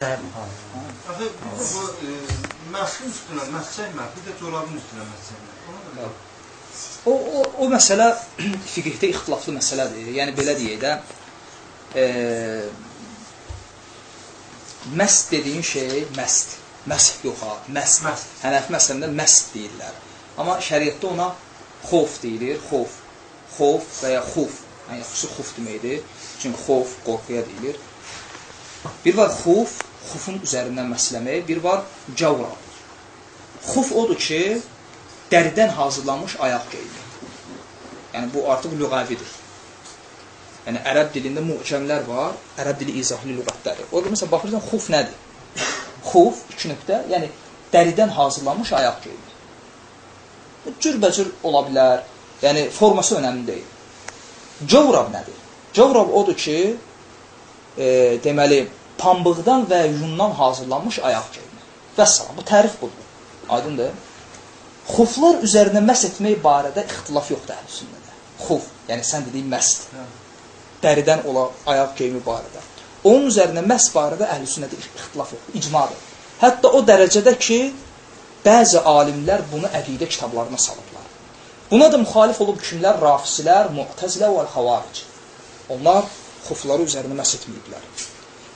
Axı bu, e, məşqin üstünə məs çəkmək, bir də corabın üstünə məs çəkmək. O, o, o məsələ fiqhdə ixtilaflı məsələdir. Yəni belə deyək də, e, məst dediyin şey məst. Məst yox ha, məst. Hənəfi məsələndə məst deyirlər. Amma şəriətdə ona xof deyilir, xof. Xof və ya xuf. Yəni yaxşısı xuf deməkdir. Çünki xof qorxuya deyilir. Bir var xuf, xufun üzərindən məsləmək, bir var cavra. Xuf odur ki, dəridən hazırlanmış ayaq geyimi. Yəni bu artıq lüğəvidir. Yəni ərəb dilində muhkəmlər var, ərəb dili izahlı lüğətləri. Orada məsələn baxırsan xuf nədir? Xuf iki nöqtə, yəni dəridən hazırlanmış ayaq geyimi. Bu cürbəcür ola bilər. Yəni forması önəmli deyil. Covrab nədir? Covrab odur ki, e, deməli pambıqdan və yundan hazırlanmış ayaq geyimi. Vəssalam, bu tərif budur. Aydındır? Xuflar üzərinə məs etmək barədə ixtilaf yoxdur əhlüsünnədə. Xuf, yəni sən dediyin məst. Dəridən olan ayaq geyimi barədə. Onun üzərinə məs barədə əhlüsünnədə ixtilaf yoxdur, icmadır. Hətta o dərəcədə ki, bəzi alimlər bunu əqidə kitablarına salıblar. Buna da müxalif olub kimlər? Rafisilər, Mu'təzilə və Xavaric. Onlar xufları üzərinə məs etməyiblər.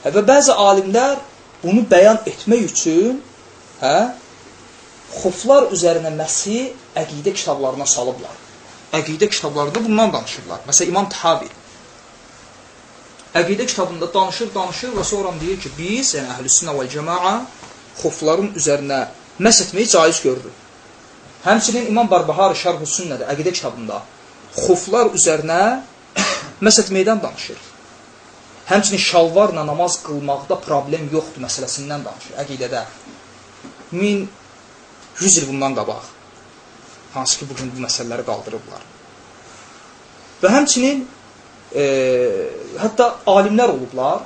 Hə, və bəzi alimlər bunu bəyan etmək üçün hə, xuflar üzərinə məsi əqidə kitablarına salıblar. Əqidə kitablarında bundan danışırlar. Məsələn, İmam Tahavi əqidə kitabında danışır, danışır və sonra deyir ki, biz, yəni əhlüsünnə və cəmaa xufların üzərinə məs etməyi caiz görürük. Həmçinin İmam Barbahari Şərh-ü Sünnədə əqidə kitabında xuflar üzərinə məs etməkdən danışır. Həmçinin şalvarla namaz qılmaqda problem yoxdur məsələsindən danışır əqidədə. 1100 il bundan qabaq. Hansı ki, bugün bu məsələləri qaldırıblar. Və həmçinin e, hətta alimlər olublar,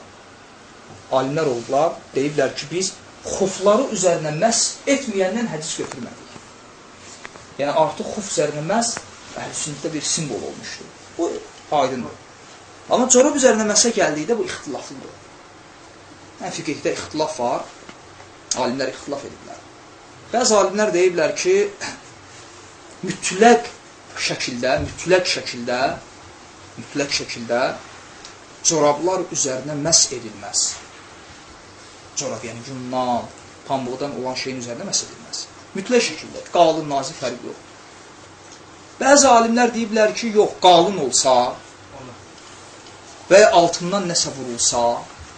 alimlər olublar, deyiblər ki, biz xufları üzərinə məs etməyəndən hədis götürmədik. Yəni, artıq xuf üzərinə məs əhlüsünnətdə bir simvol olmuşdur. Bu aydındır. Amma corab üzərinə məsə gəldikdə bu ixtilaflıdır. Yəni, fiqhdə ixtilaf var, alimlər ixtilaf ediblər. Bəzi alimlər deyiblər ki, mütləq şəkildə, mütləq şəkildə, mütləq şəkildə corablar üzərinə məs edilməz. Corab, yəni yundan, pambıqdan olan şeyin üzərinə məs edilməz. Mütləq şəkildə, qalın, nazik fərq yox. Bəzi alimlər deyiblər ki, yox, qalın olsa və ya altından nəsə vurulsa,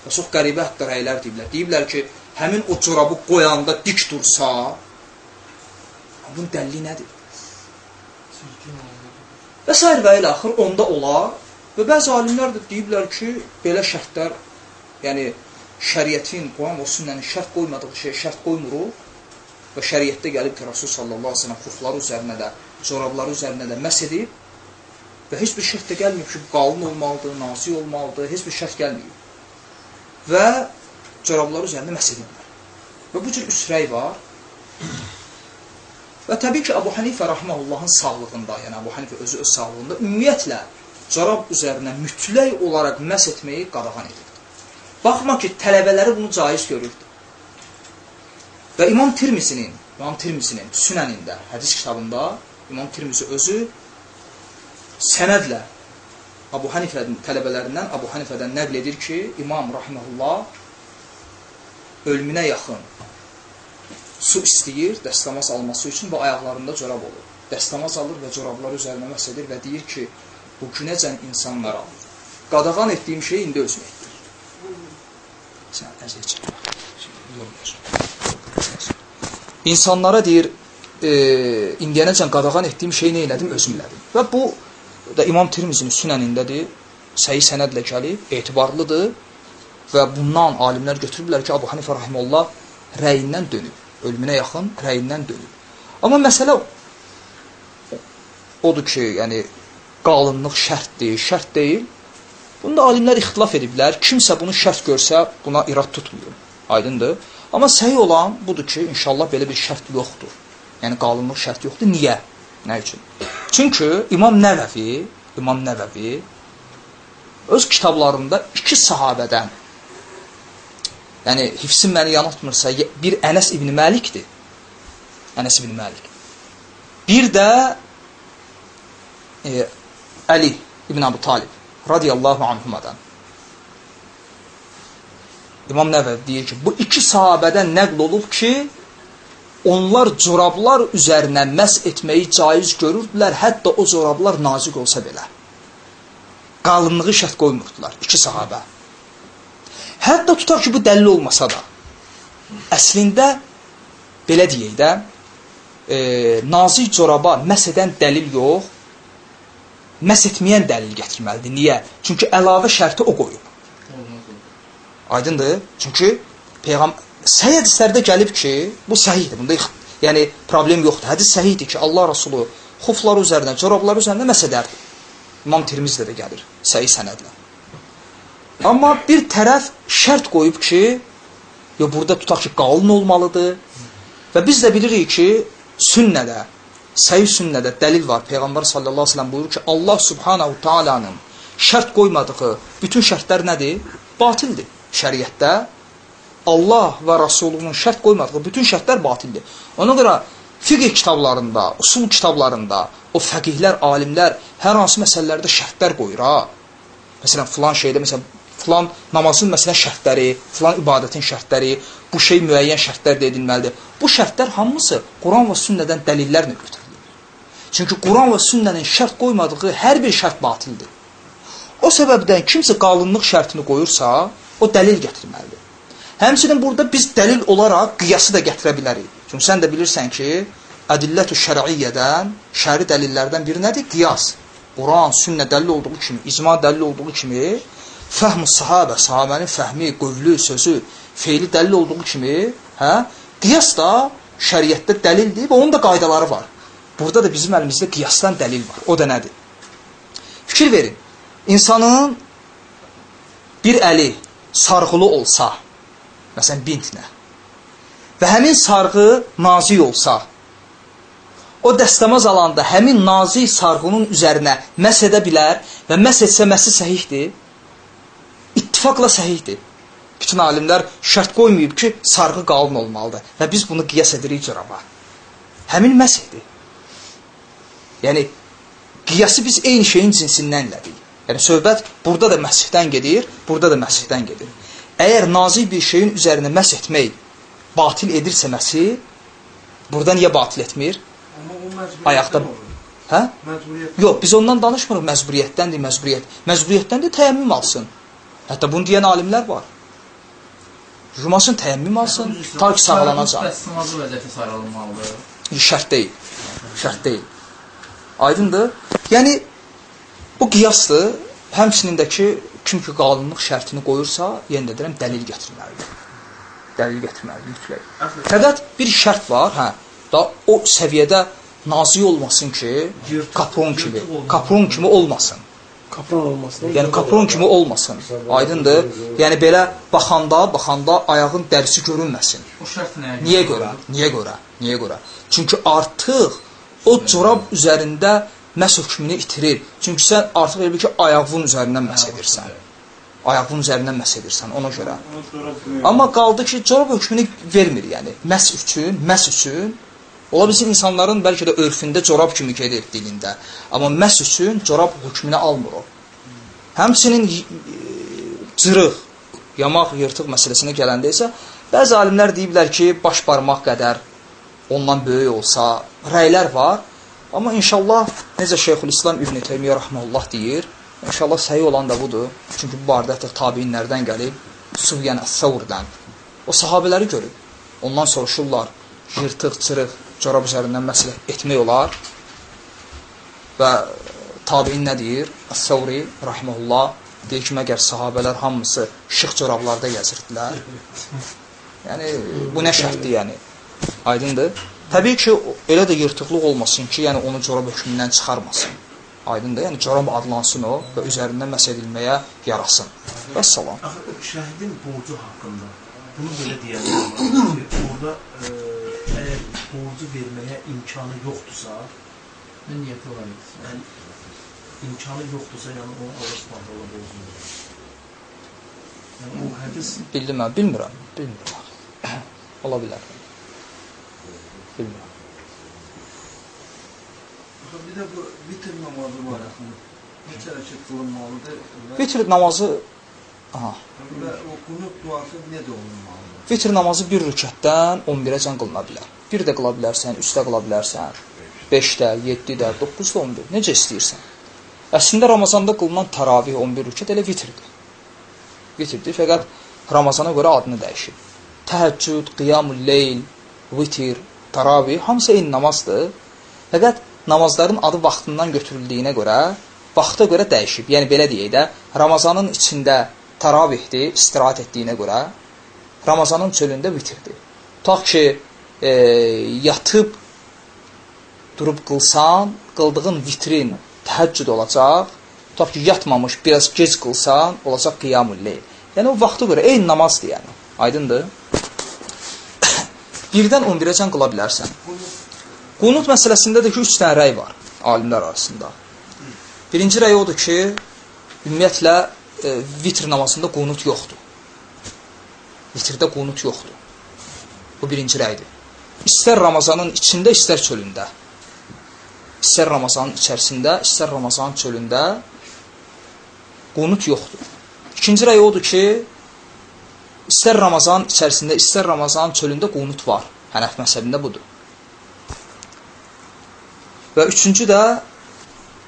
və çox qəribə hətta rəylər deyiblər. Deyiblər ki, həmin o corabı qoyanda dik dursa, bunun dəlli nədir? Və s. və ilə axır onda olar və bəzi alimlər də deyiblər ki, belə şərtlər, yəni şəriətin, Quran və sünnənin şərt qoymadığı şey şərt qoymuruq və şəriətdə gəlib ki, Rasul sallallahu aleyhi ve sellem xufları üzərinə də, corabları üzərinə də məs edib və heç bir şərt də gəlməyib ki, qalın olmalıdır, nazik olmalıdır, heç bir şərt gəlməyib. Və corabları üzərində məs ediblər. Və bu cür üsrəy var. Və təbii ki, Əbu Hanifə rahiməhullahın sağlığında, yəni Əbu Hanifə özü öz sağlığında ümumiyyətlə corab üzərinə mütləq olaraq məs etməyi qadağan edirdi. Baxma ki, tələbələri bunu caiz görürdü. Və İmam Tirmisinin, İmam Tirmisinin Sünənində, hədis kitabında İmam Tirmisi özü sənədlə Abu Hanifənin tələbələrindən Abu Hanifədən nəql edir ki, İmam rahimehullah ölümünə yaxın su istəyir dəstəmaz alması üçün və ayaqlarında corab olur. Dəstəmaz alır və corablar üzərinə məs edir və deyir ki, bu günəcən insanlara qadağan etdiyim şey indi özüm etdir. Sən əziyyət çəkmə. İnsanlara deyir, e, indiyənəcən qadağan etdiyim şey nə elədim, özüm elədim. Və bu da İmam Tirmizinin sünənindədir, səhi sənədlə gəlib, etibarlıdır və bundan alimlər götürüblər ki, Abu Hanifə rahiməllah rəyindən dönüb, ölümünə yaxın rəyindən dönüb. Amma məsələ odur ki, yəni qalınlıq şərtdir, şərt deyil. Bunda alimlər ixtilaf ediblər. Kimsə bunu şərt görsə, buna irad tutmuyor. Aydındır? Amma səhi olan budur ki, inşallah belə bir şərt yoxdur. Yəni qalınlıq şərt yoxdur. Niyə? Nə üçün? Çünki İmam Nəvəvi, İmam Nəvəvi öz kitablarında iki sahabədən yəni hifsim məni yanıltmırsa, bir Ənəs ibn Məlikdir. Ənəs ibn Məlik. Bir də e, Əli ibn Əbu Talib radiyallahu anhumadan. İmam Nəvəvi deyir ki, bu iki sahabədən nəql olub ki, onlar corablar üzərinə məs etməyi caiz görürdülər, hətta o corablar nazik olsa belə. Qalınlığı şərt qoymurdular, iki sahabə. Hətta tutaq ki, bu dəlil olmasa da, əslində, belə deyək də, e, nazik coraba məs edən dəlil yox, məs etməyən dəlil gətirməlidir. Niyə? Çünki əlavə şərti o qoyub. Aydındır? Çünki peyğam səhih hədislərdə gəlib ki, bu səhihdir. Bunda yəni problem yoxdur. Hədis səhihdir ki, Allah Rəsulu xuflar üzərinə, corablar üzərinə məs edərdi. İmam Tirmizdə də gəlir səhih sənədlə. Amma bir tərəf şərt qoyub ki, yo burada tutaq ki, qalın olmalıdır. Və biz də bilirik ki, sünnədə, səhih sünnədə dəlil var. Peyğəmbər sallallahu əleyhi və səlləm buyurur ki, Allah subhanahu taalanın şərt qoymadığı bütün şərtlər nədir? Batildir. Şəriətdə Allah və Rasulunun şərt qoymadığı bütün şərtlər batildir. Ona görə fiqh kitablarında, usul kitablarında o fəqihlər, alimlər hər hansı məsələlərdə şərtlər qoyur ha. Məsələn, filan şeydə, məsələn, filan namazın məsələn şərtləri, filan ibadətin şərtləri, bu şey müəyyən şərtlər də edilməlidir. Bu şərtlər hamısı Quran və sünnədən dəlillərlə götürülür. Çünki Quran və sünnənin şərt qoymadığı hər bir şərt batildir. O səbəbdən kimsə qalınlıq şərtini qoyursa, o dəlil gətirməlidir. Həmçinin burada biz dəlil olaraq qiyası da gətirə bilərik. Çünki sən də bilirsən ki, ədillətü şər'iyyədən, şəri dəlillərdən biri nədir? Qiyas. Quran, sünnə dəlil olduğu kimi, icma dəlil olduğu kimi, fəhm-ı sahabə, sahabənin fəhmi, qövlü, sözü, feili dəlil olduğu kimi, hə? Qiyas da şəriətdə dəlildir və onun da qaydaları var. Burada da bizim əlimizdə qiyasdan dəlil var. O da nədir? Fikir verin. İnsanın bir əli sarğılı olsa, məsələn, bintlə, və həmin sarğı nazik olsa, o dəstəmaz alanda həmin nazik sarğının üzərinə məs edə bilər və məs etsə məsi səhihdir, ittifaqla səhihdir. Bütün alimlər şərt qoymayıb ki, sarğı qalın olmalıdır və biz bunu qiyas edirik cüraba. Həmin məs edir. Yəni, qiyası biz eyni şeyin cinsindən elədik. Yəni, söhbət burada da məsihdən gedir, burada da məsihdən gedir. Əgər nazik bir şeyin üzərinə məs etmək batil edirsə məsi, burada niyə batil etmir? Ayaqda-. Hə? Yox, biz ondan danışmırıq məcburiyyətdəndir, məcburiyyət. Məcburiyyətdən də təyəmmüm alsın. Hətta bunu deyən alimlər var. Cumasın təyəmmüm alsın, ta ki sağlanacaq. Bəs namazı vəziyyəti sarılmalıdır. Şərt deyil. Şərt deyil. Aydındır? Yəni bu qiyasdır. Həmçinin də ki, kim ki qalınlıq şərtini qoyursa, yenə də deyirəm dəlil gətirməlidir. Dəlil gətirməlidir mütləq. Fəqət bir şərt var, hə. Da o səviyyədə nazik olmasın ki, kapron kimi, kapron kimi olmasın. Kapron olmasın. Yəni kapron kimi olmasın. Aydındır? Yəni belə baxanda, baxanda ayağın dərisi görünməsin. O şərt nəyə görə? Niyə görə? Niyə görə? Niyə görə? Çünki artıq o corab üzərində məs hökmünü itirir. Çünki sən artıq elə bil ki, ayağın üzərindən məs edirsən. Ayağın üzərindən məs edirsən ona görə. Amma qaldı ki, corab hökmünü vermir, yəni məs üçün, məs üçün Ola bilsin insanların bəlkə də örfündə corab kimi gedir dilində. Amma məs üçün corab hökmünü almır o. Həmçinin cırıq, yamaq, yırtıq məsələsinə gələndə isə bəzi alimlər deyiblər ki, baş barmaq qədər ondan böyük olsa, rəylər var. Amma inşallah necə Şeyxülislam İbn Teymiyyə rahmeullah deyir, inşallah səhih olan da budur. Çünki bu barədə artıq təbiinlərdən gəlib, Sufyan əs-Səvrdən. O sahabeləri görüb. Ondan soruşurlar, yırtıq, cırıq, corab üzərindən məsələ etmək olar. Və tabiin nə deyir? Əs-Səvri rahmeullah deyir ki, məgər sahabələr hamısı şıx corablarda gəzirdilər. Yəni bu nə şərtdir yəni? Aydındır? Təbii ki, elə də yırtıqlıq olmasın ki, yəni onu corab hökmündən çıxarmasın. Aydındır? Yəni corab adlansın o və üzərindən məs edilməyə yarasın. Və salam. Axı şəhidin borcu haqqında bunu belə deyənlər var ki, orada e, əgər borcu verməyə imkanı yoxdursa, Nə niyyəti olar idi? yəni imkanı yoxdursa, yəni onu Allah Subhanahu taala borcunu. Yəni, o hədis Bildim mən, bilmirəm, bilmirəm. Ola bilər. Bilmirəm. Bir də bu vitr namazı axı. Neçə rəkat qılınmalıdır Vitr namazı aha, və o qunut duası necə olunmalıdır? vitr namazı bir rükətdən 11-əcən qılına bilər. 1 də qıla bilərsən, 3 də qıla bilərsən, 5-də, 7-də, 9-da, 11. Necə istəyirsən. Əslində Ramazanda qılınan təravih 11 rükət elə vitrdir. Vitrdir, fəqət Ramazana görə adını dəyişib. Təhəccüd, qiyamul leyl, vitr, təravih hamısı eyni namazdır. Fəqət namazların adı vaxtından götürüldüyünə görə, vaxta görə dəyişib. Yəni belə deyək də, Ramazanın içində təravihdir, istirahət etdiyinə görə, Ramazanın çölündə vitrdir. Tutaq ki, e, yatıb durub qılsan, qıldığın vitrin təhəccüd olacaq. Tutaq ki, yatmamış, biraz gec qılsan, olacaq qiyamul leyl. Yəni o vaxta görə eyni namazdır yəni. Aydındır? Birdən 11-əcən qıla bilərsən. Qunut məsələsində də ki, 3 dənə rəy var alimlər arasında. Birinci rəy odur ki, ümumiyyətlə e, vitr namazında qunut yoxdur. Vitrdə qunut yoxdur. Bu birinci rəydir. İstər Ramazanın içində, istər çölündə. İstər Ramazanın içərisində, istər Ramazanın çölündə qunut yoxdur. İkinci rəy odur ki, istər Ramazanın içərisində, istər Ramazanın çölündə qunut var. Hənəf məzhəbində budur. Və üçüncü də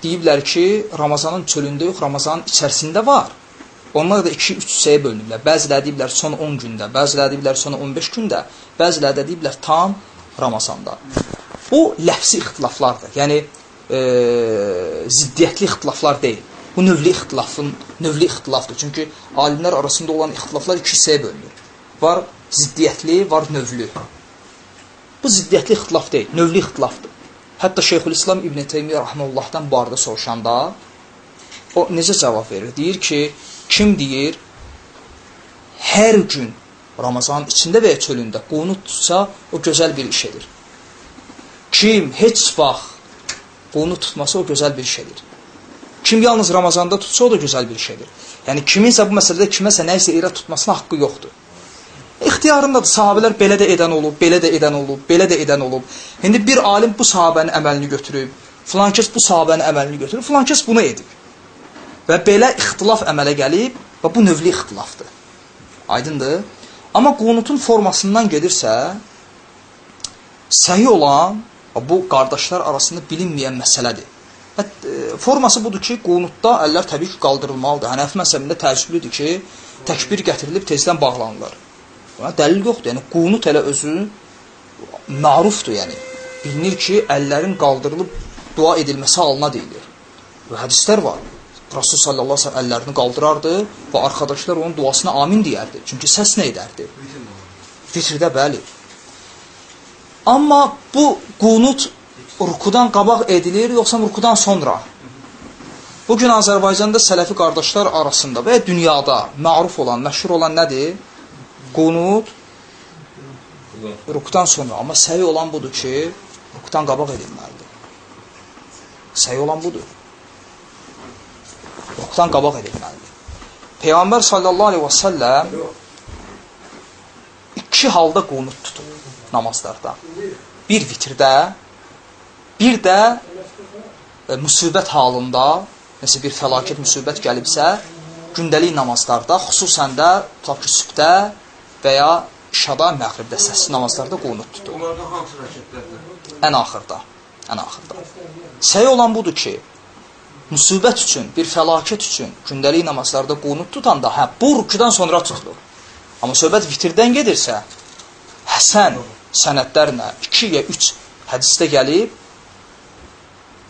deyiblər ki, Ramazanın çölündə yox, Ramazanın içərisində var. Onlar da 2-3 hissəyə bölünüblər. Bəziləri deyiblər son 10 gündə, bəziləri deyiblər son 15 gündə, bəziləri də deyiblər tam Ramazanda. Bu ləfsi ixtilaflardır. Yəni e, ziddiyyətli ixtilaflar deyil. Bu növlü ixtilafın növlü ixtilafdır. Çünki alimlər arasında olan ixtilaflar iki hissəyə bölünür. Var ziddiyyətli, var növlü. Bu ziddiyyətli ixtilaf deyil, növlü ixtilafdır. Hətta Şeyxülislam İbn Teymiyyə rahmehullahdan bu arada soruşanda o necə cavab verir? Deyir ki, kim deyir hər gün Ramazanın içində və ya çölündə qunut tutsa, o gözəl bir iş edir. Kim heç vaxt qunut tutmasa, o gözəl bir iş edir. Kim yalnız Ramazanda tutsa, o da gözəl bir iş edir. Yəni kiminsə bu məsələdə kiməsə nə isə irad tutmasına haqqı yoxdur. İxtiyarındadır. Sahabələr belə də edən olub, belə də edən olub, belə də edən olub. İndi bir alim bu sahabənin əməlini götürüb, filan kəs bu sahabənin əməlini götürüb, filan kəs bunu edib. Və belə ixtilaf əmələ gəlib və bu növlü ixtilafdır. Aydındır? Amma qunutun formasından gedirsə, səhi olan bu qardaşlar arasında bilinməyən məsələdir. Və e, forması budur ki, qunutda əllər təbii ki, qaldırılmalıdır. Hənəfi məsələndə təəccüblüdür ki, təkbir gətirilib tezdən bağlanılır. Buna dəlil yoxdur. Yəni qunut elə özü mərufdur, yəni. Bilinir ki, əllərin qaldırılıb dua edilməsi halına deyilir. Və hədislər var. Rasul sallallahu əleyhi və səlləm əllərini qaldırardı və arxadaşlar onun duasına amin deyərdi. Çünki səs nə edərdi? Vitrdə bəli. Amma bu qunut rukudan qabaq edilir, yoxsa rukudan sonra? Bu gün Azərbaycanda sələfi qardaşlar arasında və dünyada məruf olan, məşhur olan nədir? Qunut rukudan sonra. Amma səhi olan budur ki, rukudan qabaq edilməlidir. Səhi olan budur. Rukudan qabaq edilməlidir. Peyğəmbər sallallahu aleyhi və səlləm iki halda qunut tutub namazlarda. Bir vitrdə, bir də e, müsibət halında, nəsə bir fəlakət, müsibət gəlibsə, gündəlik namazlarda, xüsusən də tutaq ki, sübdə və ya şada, məğribdə, səssiz namazlarda qunut tutur. Onlardan hansı rəkətlərdir? Ən axırda, ən axırda. Səhi olan budur ki, müsibət üçün, bir fəlakət üçün gündəlik namazlarda qunut tutanda, hə, bu rükudan sonra tutulur. Amma söhbət vitirdən gedirsə, Həsən sənədlərlə 2 ya 3 hədisdə gəlib,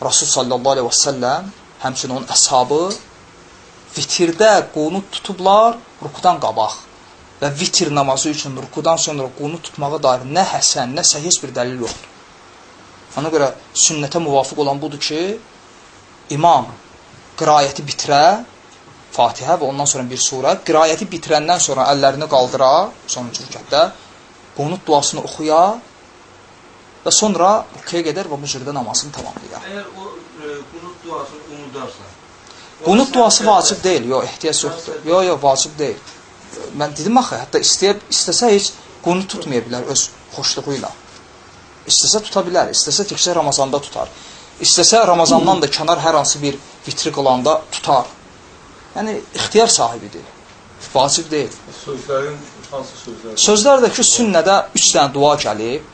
Rasul sallallahu aleyhi və səlləm, həmçinin onun əshabı vitirdə qunut tutublar rukudan qabaq və vitir namazı üçün rukudan sonra qunut tutmağa dair nə həsən, nə səhih bir dəlil yoxdur. Ona görə sünnətə müvafiq olan budur ki, imam qirayəti bitirə, Fatihə və ondan sonra bir surə, qirayəti bitirəndən sonra əllərini qaldıra, sonuncu rükətdə, qunut duasını oxuya və sonra rüküyə gedər və bu cürdə namazını tamamlayar. Əgər o e, qunut duasını unudarsa, Qunut duası vacib deyil, yox, ehtiyac yoxdur. Yox, yox, vacib deyil. mən dedim axı, hətta istəyə istəsə heç qunu tutmaya bilər öz xoşluğu ilə. İstəsə tuta bilər, istəsə təkcə Ramazanda tutar. İstəsə Ramazandan da kənar hər hansı bir vitri qılanda tutar. Yəni ixtiyar sahibidir. Vacib deyil. Sözlərin hansı sözlər? Sözlərdəki sünnədə 3 dənə dua gəlib.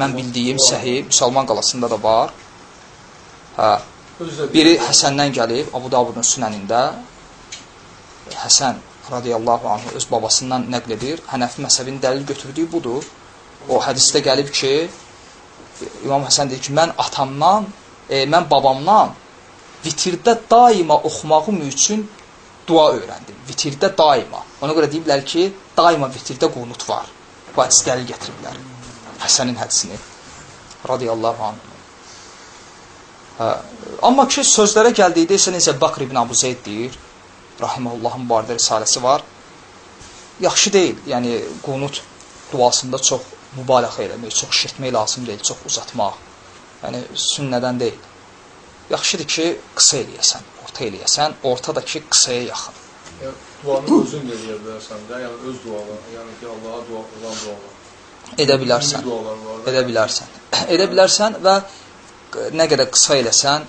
Mən bildiyim səhih Müsəlman qalasında da var. Hə. Biri Həsəndən gəlib, Abu Davudun sünənində. Həsən radiyallahu anhu öz babasından nəql edir. Hənəfi məzhəbinin dəlil götürdüyü budur. O hədisdə gəlib ki, İmam Həsən deyir ki, mən atamdan, e, mən babamdan vitirdə daima oxumağım üçün dua öyrəndim. Vitirdə daima. Ona görə deyiblər ki, daima vitirdə qunut var. Bu hədis dəlil gətiriblər. Həsənin hədisini. Radiyallahu anhu. Hə. Amma ki, sözlərə gəldikdə isə necə Bakr ibn Abu Zeyd deyir, rahiməhullahın barədə risaləsi var. Yaxşı deyil, yəni qunut duasında çox mübaliğə eləmək, çox şirtmək lazım deyil, çox uzatmaq. Yəni sünnədən deyil. Yaxşıdır ki, qısa eləyəsən, orta eləyəsən, orta da ki, qısaya yaxın. yəni, duanı özün eləyə bilərsən də, yəni öz dualar, yəni ki, Allaha dua olan dualar. Edə bilərsən. Edə bilərsən. Edə bilərsən və nə qədər qısa eləsən,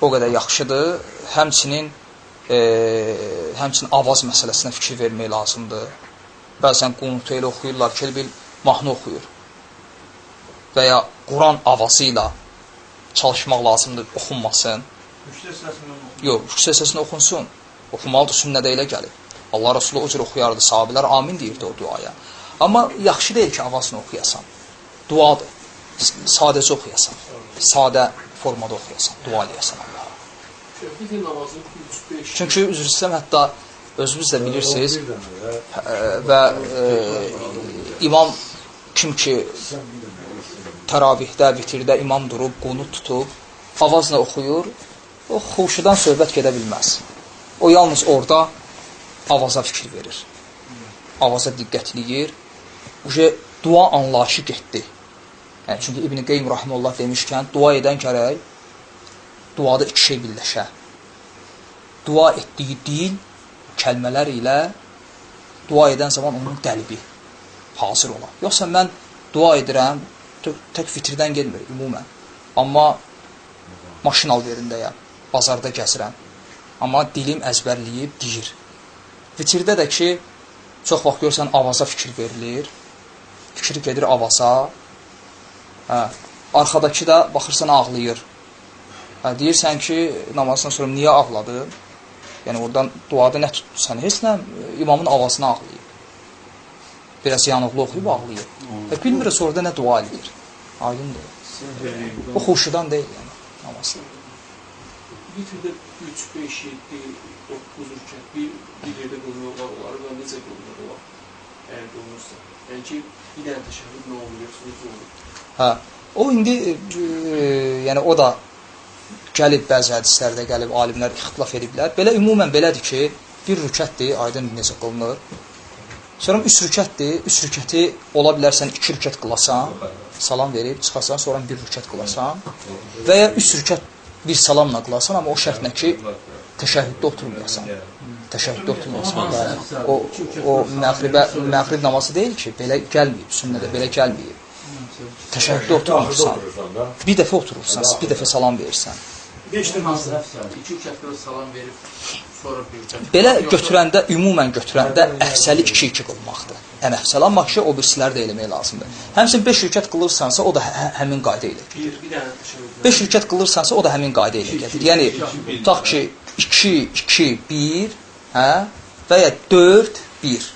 o qədər yaxşıdır. Həmçinin e, həmçinin avaz məsələsinə fikir vermək lazımdır. Bəzən qunutu elə oxuyurlar ki, bil mahnı oxuyur. Və ya Quran avazı ilə çalışmaq lazımdır, oxunmasın. Müştə səsindən oxuyur. Yox, yüksək səsinə oxunsun. Oxumalıdır, sünnədə elə gəlib. Allah Rasulü o cür oxuyardı, sahabilər amin deyirdi o duaya. Amma yaxşı deyil ki, avazını oxuyasan. Duadır. Sadəcə oxuyasan. Sadə formada oxuyasan, dua eləyəsən Allaha. Bir gün namazın 3-5 Çünki üzr istəyirəm, hətta özünüz də bilirsiniz ə, və ə, imam kim ki təravihdə, vitirdə imam durub, qunut tutub, avazla oxuyur, o xuşudan söhbət gedə bilməz. O yalnız orada avaza fikir verir. Avaza diqqətliyir. Uje dua anlayışı getdi. Yəni, çünki İbn-i Qeym Rahimullah demişkən, dua edən gərək duada iki şey birləşə. Dua etdiyi dil, kəlmələr ilə dua edən zaman onun qəlbi hazır ola. Yoxsa mən dua edirəm, tək fitrdən gelmir ümumən. Amma maşın alverindəyəm, bazarda gəzirəm. Amma dilim əzbərləyib deyir. Fitrdə də ki, çox vaxt görsən avaza fikir verilir. Fikir gedir avaza. Hə. Arxadakı da baxırsan ağlayır. Hə, deyirsən ki, namazdan sonra niyə ağladı? Yəni oradan duada nə tutdusan? Heç nə imamın avazına ağlayır. Biraz yanıqlı oxuyub ağlayır. Və bilmir sonra nə dua edir. Aydındır. O xuşudan deyil yəni namazda. Vitrdə 3, 5, 7, 9 rükət bir, bir yerdə qılınırlar olar və necə qılınır olar? Əgər qılınırsa. Yəni ki, bir dənə təşəhhüd nə olur, necə olur? Hə. O indi e, yəni o da gəlib bəzi hədislərdə gəlib alimlər ixtilaf ediblər. Belə ümumən belədir ki, bir rükətdir, aydın necə qılınır. Sonra üç rükətdir, üç rükəti ola bilərsən iki rükət qılasan, salam verib çıxasan, sonra bir rükət qılasan və ya üç rükət bir salamla qılasan, amma o şərtlə ki, təşəhhüddə oturmayasan. Oturmayasan. Bəli. O o məğribə məğrib namazı deyil ki, belə gəlməyib, sünnədə belə gəlməyib. Təşəhhüddə oturmursan. Bir dəfə oturursan, bir dəfə salam verirsən. 5 də hansı əfsər? 2 rükətdə salam verib sonra bir rükət. Belə götürəndə, ümumən götürəndə əfsəli 2-2 qılmaqdır. Ən əfsəl, amma ki, o birisiləri də eləmək lazımdır. Həmçinin 5 rükət qılırsansa, o da hə həmin qayda ilə. Bir, bir dənə təşəhhüd. 5 rükət qılırsansa, o da həmin qayda ilə gəlir. Yəni, tutaq ki, 2, 2, 1, hə? Və ya 4, 1.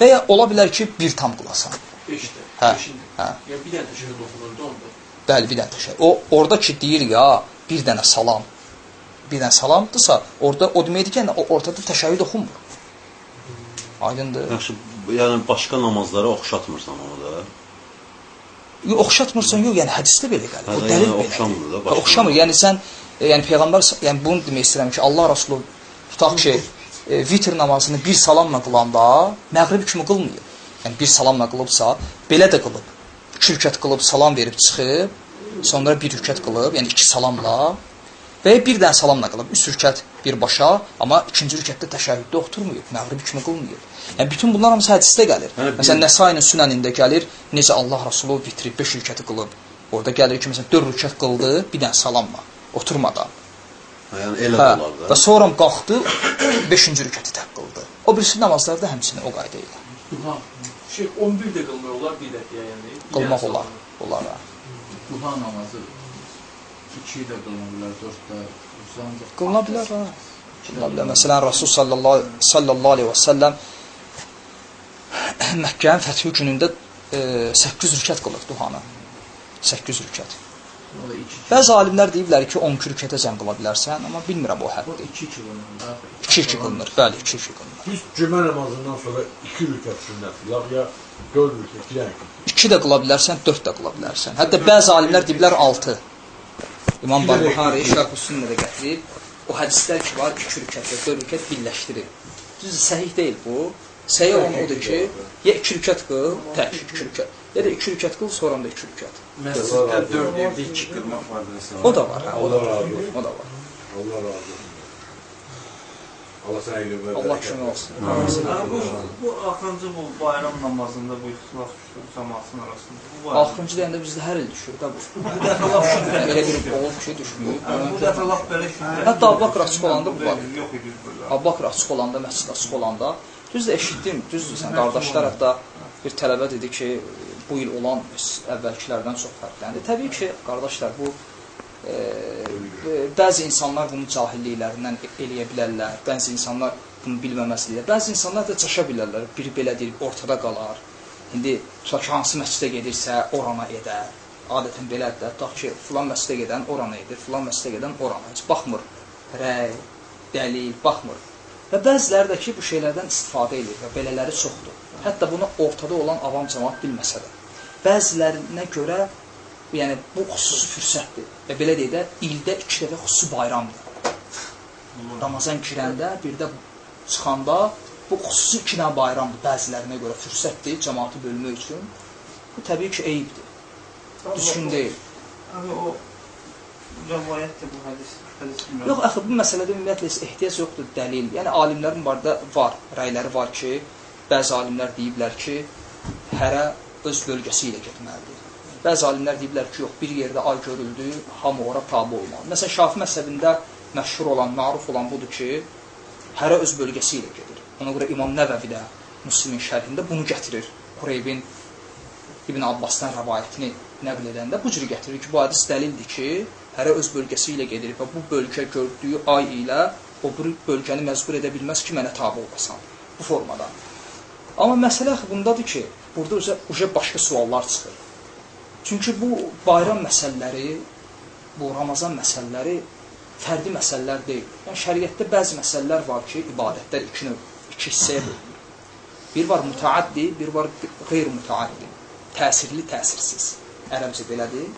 Və ya ola bilər ki, 1 tam qılasan. 5-də. Hə, 5-də. hə. Yəni bir dənə təşəhhüd oxunurdu onda. Bəli, bir dənə təşəkkür. O orada ki deyir ya, bir dənə salam. Bir dənə salamdırsa, orada o deməkdir ki, yəni, o ortada təşəkkür oxunmur. Aydındır? Yaxşı, yəni başqa namazlara oxşatmırsan onu da. Yox, oxşatmırsan, yox, yəni hədisdə belə gəlir. Hə, O yəni dəlil belə. oxşamır da, başqa. Oxşamır. Yəni sən e, yəni peyğəmbər yəni bunu demək istəyirəm ki, Allah Rəsulu tutaq ki, e, vitr namazını bir salamla qılanda məğrib kimi qılmıyor. Yəni bir salamla qılıbsa, belə də qılıb. 2 rükət qılıb salam verib çıxıb, sonra bir rükət qılıb, yəni iki salamla və bir dənə salamla qılıb, üç rükət birbaşa, amma ikinci rükətdə təşəhhüddə oturmuyub, məğrib kimi qılmayıb. Yəni bütün bunlar hamısı hədisdə gəlir. Bir- Məsələn, Nəsai-nin sünənində gəlir, necə Allah Rəsulu vitri 5 rükəti qılıb. Orada gəlir ki, məsələn 4 rükət qıldı, bir dənə salamla, oturmadan. Yəni elə Hə, olar da. və sonra qalxdı, 5-ci rükəti tək qıldı. O birisi namazlarda həmçinin o qayda ilə Duha. Şey 11 də qılmaq olar, bir də yəni. qılmaq olar. Olar. Duha namazı 2 də qılına bilər, 4 də ancaq Qılına bilər, ha. Qılına bilər. Məsələn, Rasul sallallahu sallallahu əleyhi və səlləm Məkkənin fəthi günündə e, 8 rükət qılır duhanı. 8 rükət. 2 Bəzi alimlər deyiblər ki, 12 rükətə cəm qıla bilərsən, amma bilmirəm o həddi. 2 qılınır da. 2-2 qılınır. Bəli, 2-2 qılınır. Biz cümə namazından sonra iki rükət sünnət qılaq ya dörd rükət, iki dənə qılaq. 2 də qıla bilərsən, 4 də qıla bilərsən. Hətta bəzi alimlər deyiblər 6. İmam İki də Barbahari iki. Şərh Sünnədə gətirib, o hədislər ki var, 2 rükət və 4 rükət birləşdirir. Düz səhih deyil bu. Səhih olan odur ki, ya 2 rükət qıl, tək 2 rükət. Ya da 2 rükət qıl, sonra da 2 rükət. Məsciddə 4 evdə 2 qılmaq vardır mesela. O da var, hə, o da var. O da var. Allah razı olsun. Allah sənə iyiliyi Allah kömək olsun. Ha, bu, bu axırıncı bu bayram namazında bu ixtilaf düşdü cəmaatın arasında. Bu bayram. Axırıncı deyəndə bizdə hər il düşür da bu. Bu dəfə laf şübhə. Elə bir olub ki, düşmür. Bu dəfə laf belə şübhə. Hətta Abbaqır açıq olanda bu var. Yox idi belə. Abbaqır açıq olanda, məscid açıq olanda, düzdür eşitdim, düzdür sən qardaşlar hətta bir tələbə dedi ki, bu il olan əvvəlkilərdən çox fərqləndir. Təbii ki, qardaşlar, bu e, e, bəzi insanlar bunu cahilliklərindən eləyə bilərlər, bəzi insanlar bunu bilməməsilə, bəzi insanlar da çaşa bilərlər, biri belə deyir, ortada qalar. İndi tutaq ki, hansı məscidə gedirsə, orana edər. Adətən belədir də, tutaq ki, filan məscidə gedən orana edir, filan məscidə gedən orana. Heç baxmır rəy, dəlil, baxmır. Və bəziləri də ki, bu şeylərdən istifadə edir və belələri çoxdur. Hətta bunu ortada olan avam cəmaat bilməsə də. Bəzilərinə görə yəni bu xüsusi fürsətdir. Və belə deyək də, ildə 2 dəfə xüsusi bayramdır. Ramazan girəndə, bir də çıxanda bu xüsusi 2 dənə bayramdır bəzilərinə görə fürsətdir cəmaatı bölmək üçün. Bu təbii ki, eyibdir. Düzgün deyil. Abi o rəvayətdir bu hədis. Yox, axı bu məsələdə ümumiyyətlə ehtiyac yoxdur dəlil. Yəni alimlərin barədə var, rəyləri var ki, bəzi alimlər deyiblər ki, hərə öz bölgəsi ilə getməlidir. Bəzi alimlər deyiblər ki, yox, bir yerdə ay görüldü, hamı ora tabe olmalı. Məsələn, Şafi məzhəbində məşhur olan, məruf olan budur ki, hərə öz bölgəsi ilə gedir. Ona görə İmam Nəvəvi də Müslimin şərhində bunu gətirir. Qureybin İbn Abbasdan rəvayətini nəql edəndə bu cür gətirir ki, bu hədis dəlildir ki, hərə öz bölgəsi ilə gedir və bu bölgə gördüyü ay ilə o bir bölgəni məcbur edə bilməz ki, mənə tabe olasan. Bu formada. Amma məsələ bundadır ki, burada üzə başqa suallar çıxır. Çünki bu bayram məsələləri, bu Ramazan məsələləri fərdi məsələlər deyil. Yəni şəriətdə bəzi məsələlər var ki, ibadətlər iki növ, iki hissəyə bölünür. Bir var mütəaddi, bir var qeyri-mütəaddi. Təsirli, təsirsiz. Ərəbcə belədir.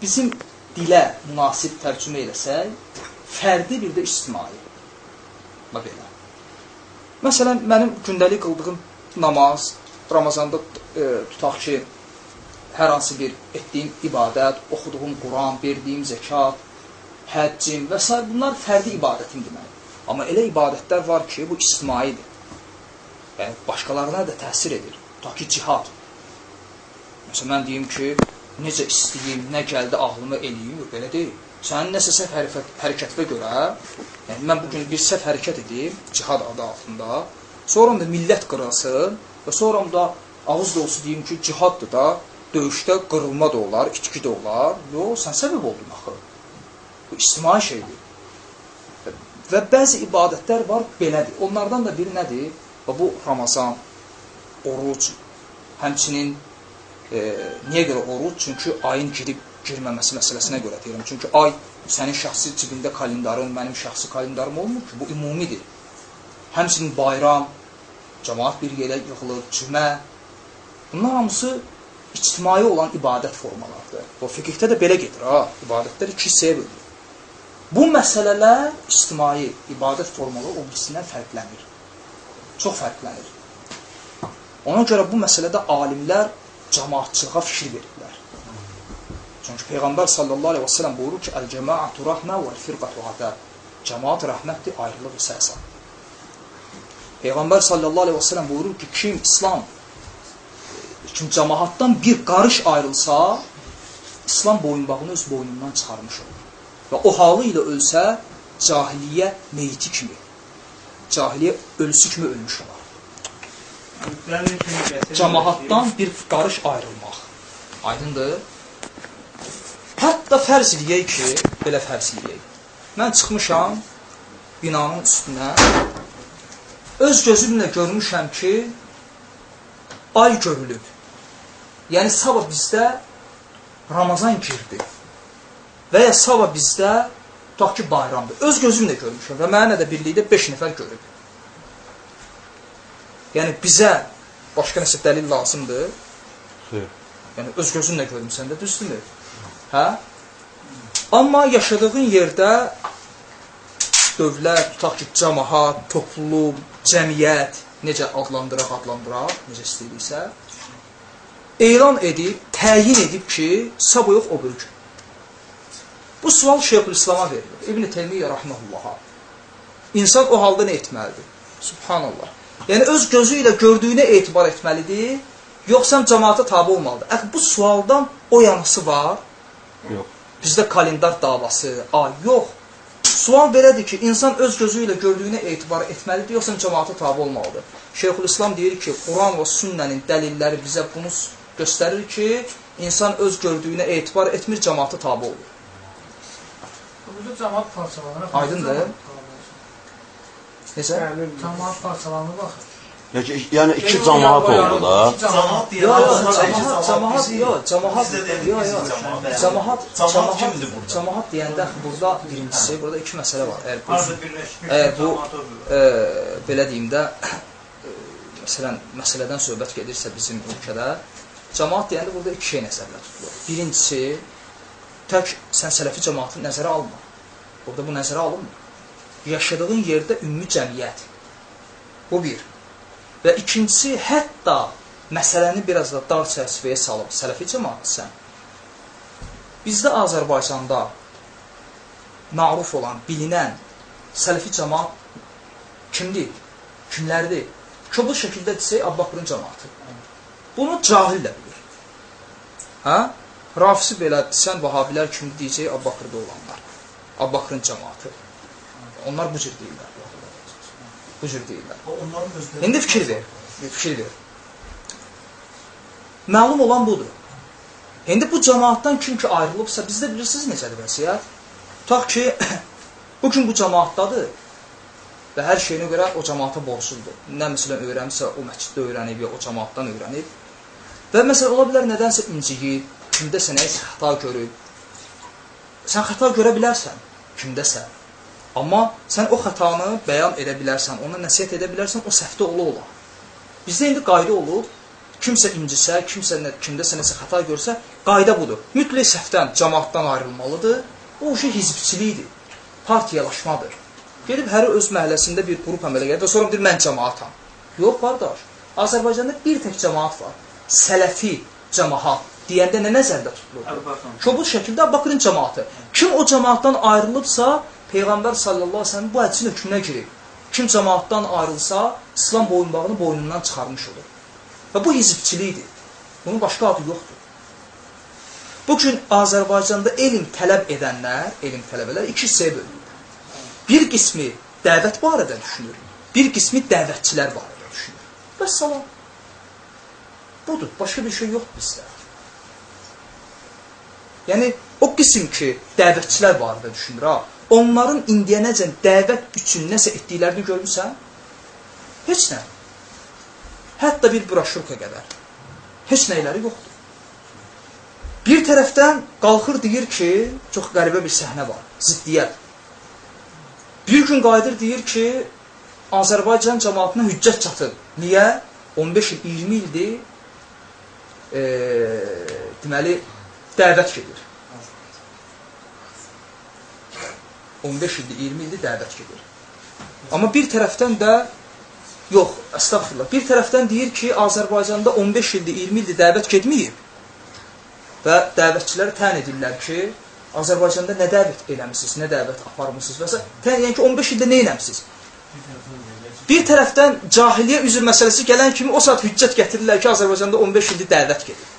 Bizim dilə münasib tərcümə eləsək, fərdi bir də ictimai. Bax belə. Məsələn, mənim gündəlik qıldığım namaz, Ramazanda e, tutaq ki, hər hansı bir etdiyim ibadət, oxuduğum Quran, verdiyim zəkat, həccim və s. bunlar fərdi ibadətim deməli. Amma elə ibadətlər var ki, bu ictimaidir. Yəni, başqalarına da təsir edir. Tutaq ki, cihad. Məsələn, mən deyim ki, necə istəyim, nə gəldi ağlıma eləyim, yox, belə deyil. Sənin nəsə səhv hərəkət, hərəkətinə görə, yəni mən bugün bir səhv hərəkət edeyim, cihad adı altında, sonra da millət qırılsın və sonra da ağız dolusu deyim ki, cihaddır da, döyüşdə qırılma da olar, itki də olar. Yox, sən səbəb oldun axı. Bu ictimai şeydir. Və bəzi ibadətlər var belədir. Onlardan da biri nədir? Və bu Ramazan, oruc, həmçinin e, niyə görə oruc? Çünki ayın girib girməməsi məsələsinə görə deyirəm. Çünki ay sənin şəxsi cibində kalendarın, mənim şəxsi kalendarım olmur ki, bu ümumidir. Həmçinin bayram, cəmaat bir yerə yığılır, cümə. Bunlar hamısı ictimai olan ibadət formalarıdır. O fiqhdə də belə gedir ha. İbadətlər iki hissəyə bölünür. Bu məsələlər ictimai ibadət formaları o birisindən fərqlənir. Çox fərqlənir. Ona görə bu məsələdə alimlər cəmaatçılığa fikir verirlər. Çünki Peyğəmbər sallallahu əleyhi və səlləm buyurur ki, "Əl-cəmaatu rahmə vəl-firqatu azab." Cəmaət rəhmətdir, ayrılıq isə əzab. Peyğəmbər sallallahu əleyhi və səlləm buyurur ki, kim İslam kim cəmaatdan bir qarış ayrılsa, İslam boyunbağını öz boynundan çıxarmış olur. Və o halı ilə ölsə, cahiliyyə meyti kimi, cahiliyyə ölüsü kimi ölmüş olar. Cəmaatdan bir qarış ayrılmaq. Aydındır? Hətta fərz eləyək ki, belə fərz eləyək. Mən çıxmışam binanın üstünə, öz gözümlə görmüşəm ki, ay görülüb. Yəni, sabah bizdə Ramazan girdi və ya sabah bizdə tutaq ki, bayramdır. Öz gözümlə görmüşəm və mənə də birlikdə 5 nəfər görüb. Yəni, bizə başqa nəsə dəlil lazımdır. Xeyr. Yəni, öz gözünlə görmüsən də, düzdürmü? Hə? Amma yaşadığın yerdə dövlət, tutaq ki, cəmahat, toplum, cəmiyyət, necə adlandıraq, adlandıraq, necə istəyiriksə, elan edib, təyin edib ki, sabah yox, o bir gün. Bu sual Şeyxülislama verilir. İbn-i Teymiyyə rəhməhullaha. İnsan o halda nə etməlidir? Subhanallah. Yəni, öz gözü ilə gördüyünə etibar etməlidir, yoxsa cəmaata tabi olmalıdır. Əgər bu sualdan o yanısı var, Yox. bizdə kalendar davası, ay, yox. Sual belədir ki, insan öz gözü ilə gördüyünə etibar etməlidir, yoxsa cəmaata tabi olmalıdır. Şeyxülislam deyir ki, Quran və sünnənin dəlilləri bizə bunu göstərir ki, insan öz gördüyünə etibar etmir, cəmaata tabi olur. Burada cəmaat parçalanır. Aydındır. Necə? Cəmaat parçalanır baxır. Yəni, yəni iki cəmaat oldu da. Cəmaat deyən Yox, yox, cəmahat, yox, yox, Cəmaat cəmahat, kimdir burada? cəmahat deyəndə burada birincisi, burada iki məsələ var. Əgər bu, Əgər bu olur. e, belə deyim də, məsələn, məsələdən söhbət gedirsə bizim ölkədə, cəmaat deyəndə burada iki şey nəzərdə tutulur. Birincisi, tək sən sələfi cəmaatı nəzərə alma. Burada bu nəzərə alınmır. Yaşadığın yerdə ümumi cəmiyyət. Bu bir. Və ikincisi, hətta məsələni biraz da dar çərçivəyə salıb sələfi cəmaatsən, bizdə Azərbaycanda maruf olan, bilinən sələfi cəmaat kimdir? Kimlərdir? Kobul şəkildə desək, Abbakrın cəmaatı. Bunu cahil də bilir. Hə? Rafisi belə sən vahabilər kimdir deyəcək, Abbakrda olanlar. Abbakrın cəmaatı. Onlar bu cür deyirlər. Bu cür deyirlər. İndi fikir ver. Fikir ver. Məlum olan budur. İndi bu cəmaatdan kim ki ayrılıbsa, bizdə bilirsiniz necədir vəsiyyət? Tutaq ki, bu gün bu cəmaatdadır və hər şeyinə görə o cəmaata borcludur. Nə məsələn öyrənibsə, o məsciddə öyrənib, ya o cəmaatdan öyrənib. Və məsələn, ola bilər nədənsə inciyir, kimdəsə nəyisə xəta görüb. Sən xəta görə bilərsən, kimdəsə. Amma sən o xətanı bəyan edə bilərsən, ona nəsihət edə bilərsən, o səhvdə ola ola. Bizdə indi qayda olub, kimsə incisə, kimsə nə, kimdəsə nəsə xəta görsə, qayda budur. Mütləq səhvdən, cəmaatdan ayrılmalıdır. O şey hizbçilikdir, partiyalaşmadır. Gedib hər öz məhəlləsində bir qrup əmələ gəlir və sonra deyir, mən cəmaatam. Yox, qardaş, Azərbaycanda bir tək cəmaat var. Sələfi cəmaat deyəndə nə nəzərdə tutulur? Kobud şəkildə Əbubəkrin cəmaatı. Kim o cəmaatdan ayrılıbsa, Peyğəmbər sallallahu əleyhi və səlləm bu hədisin hökmünə girib. Kim cəmaatdan ayrılsa, İslam boyunbağını boynundan çıxarmış olur. Və bu hizbçilikdir. Bunun başqa adı yoxdur. Bu gün Azərbaycanda elm tələb edənlər, elm tələbələr iki hissəyə bölünür. Bir qismi dəvət barədə düşünür, bir qismi dəvətçilər barədə düşünür. Bəs salam. Budur, başqa bir şey yoxdur bizdə. Yəni, o qism ki, dəvətçilər barədə düşünür, ha, onların indiyənəcən dəvət üçün nəsə etdiklərini görmüsən? Heç nə. Hətta bir broşurka qədər. Heç nəyləri yoxdur. Bir tərəfdən qalxır deyir ki, çox qəribə bir səhnə var, ziddiyyət. Bir gün qayıdır deyir ki, Azərbaycan cəmaatına hüccət çatır. Niyə? 15 il, 20 ildir e, deməli, dəvət gedir. 15 ildir, 20 ildir dəvət gedir. Amma bir tərəfdən də yox, əstəğfurullah. Bir tərəfdən deyir ki, Azərbaycanda 15 ildir, 20 ildir dəvət getməyib. və dəvətçilərə təyin edirlər ki, Azərbaycanda nə dəvət eləmisiniz, nə dəvət aparmısınız və s. Təyin edən ki, 15 ildə nə eləmisiniz? Bir tərəfdən cahiliyyə üzr məsələsi gələn kimi o saat hüccət gətirirlər ki, Azərbaycanda 15 ildir dəvət gedir.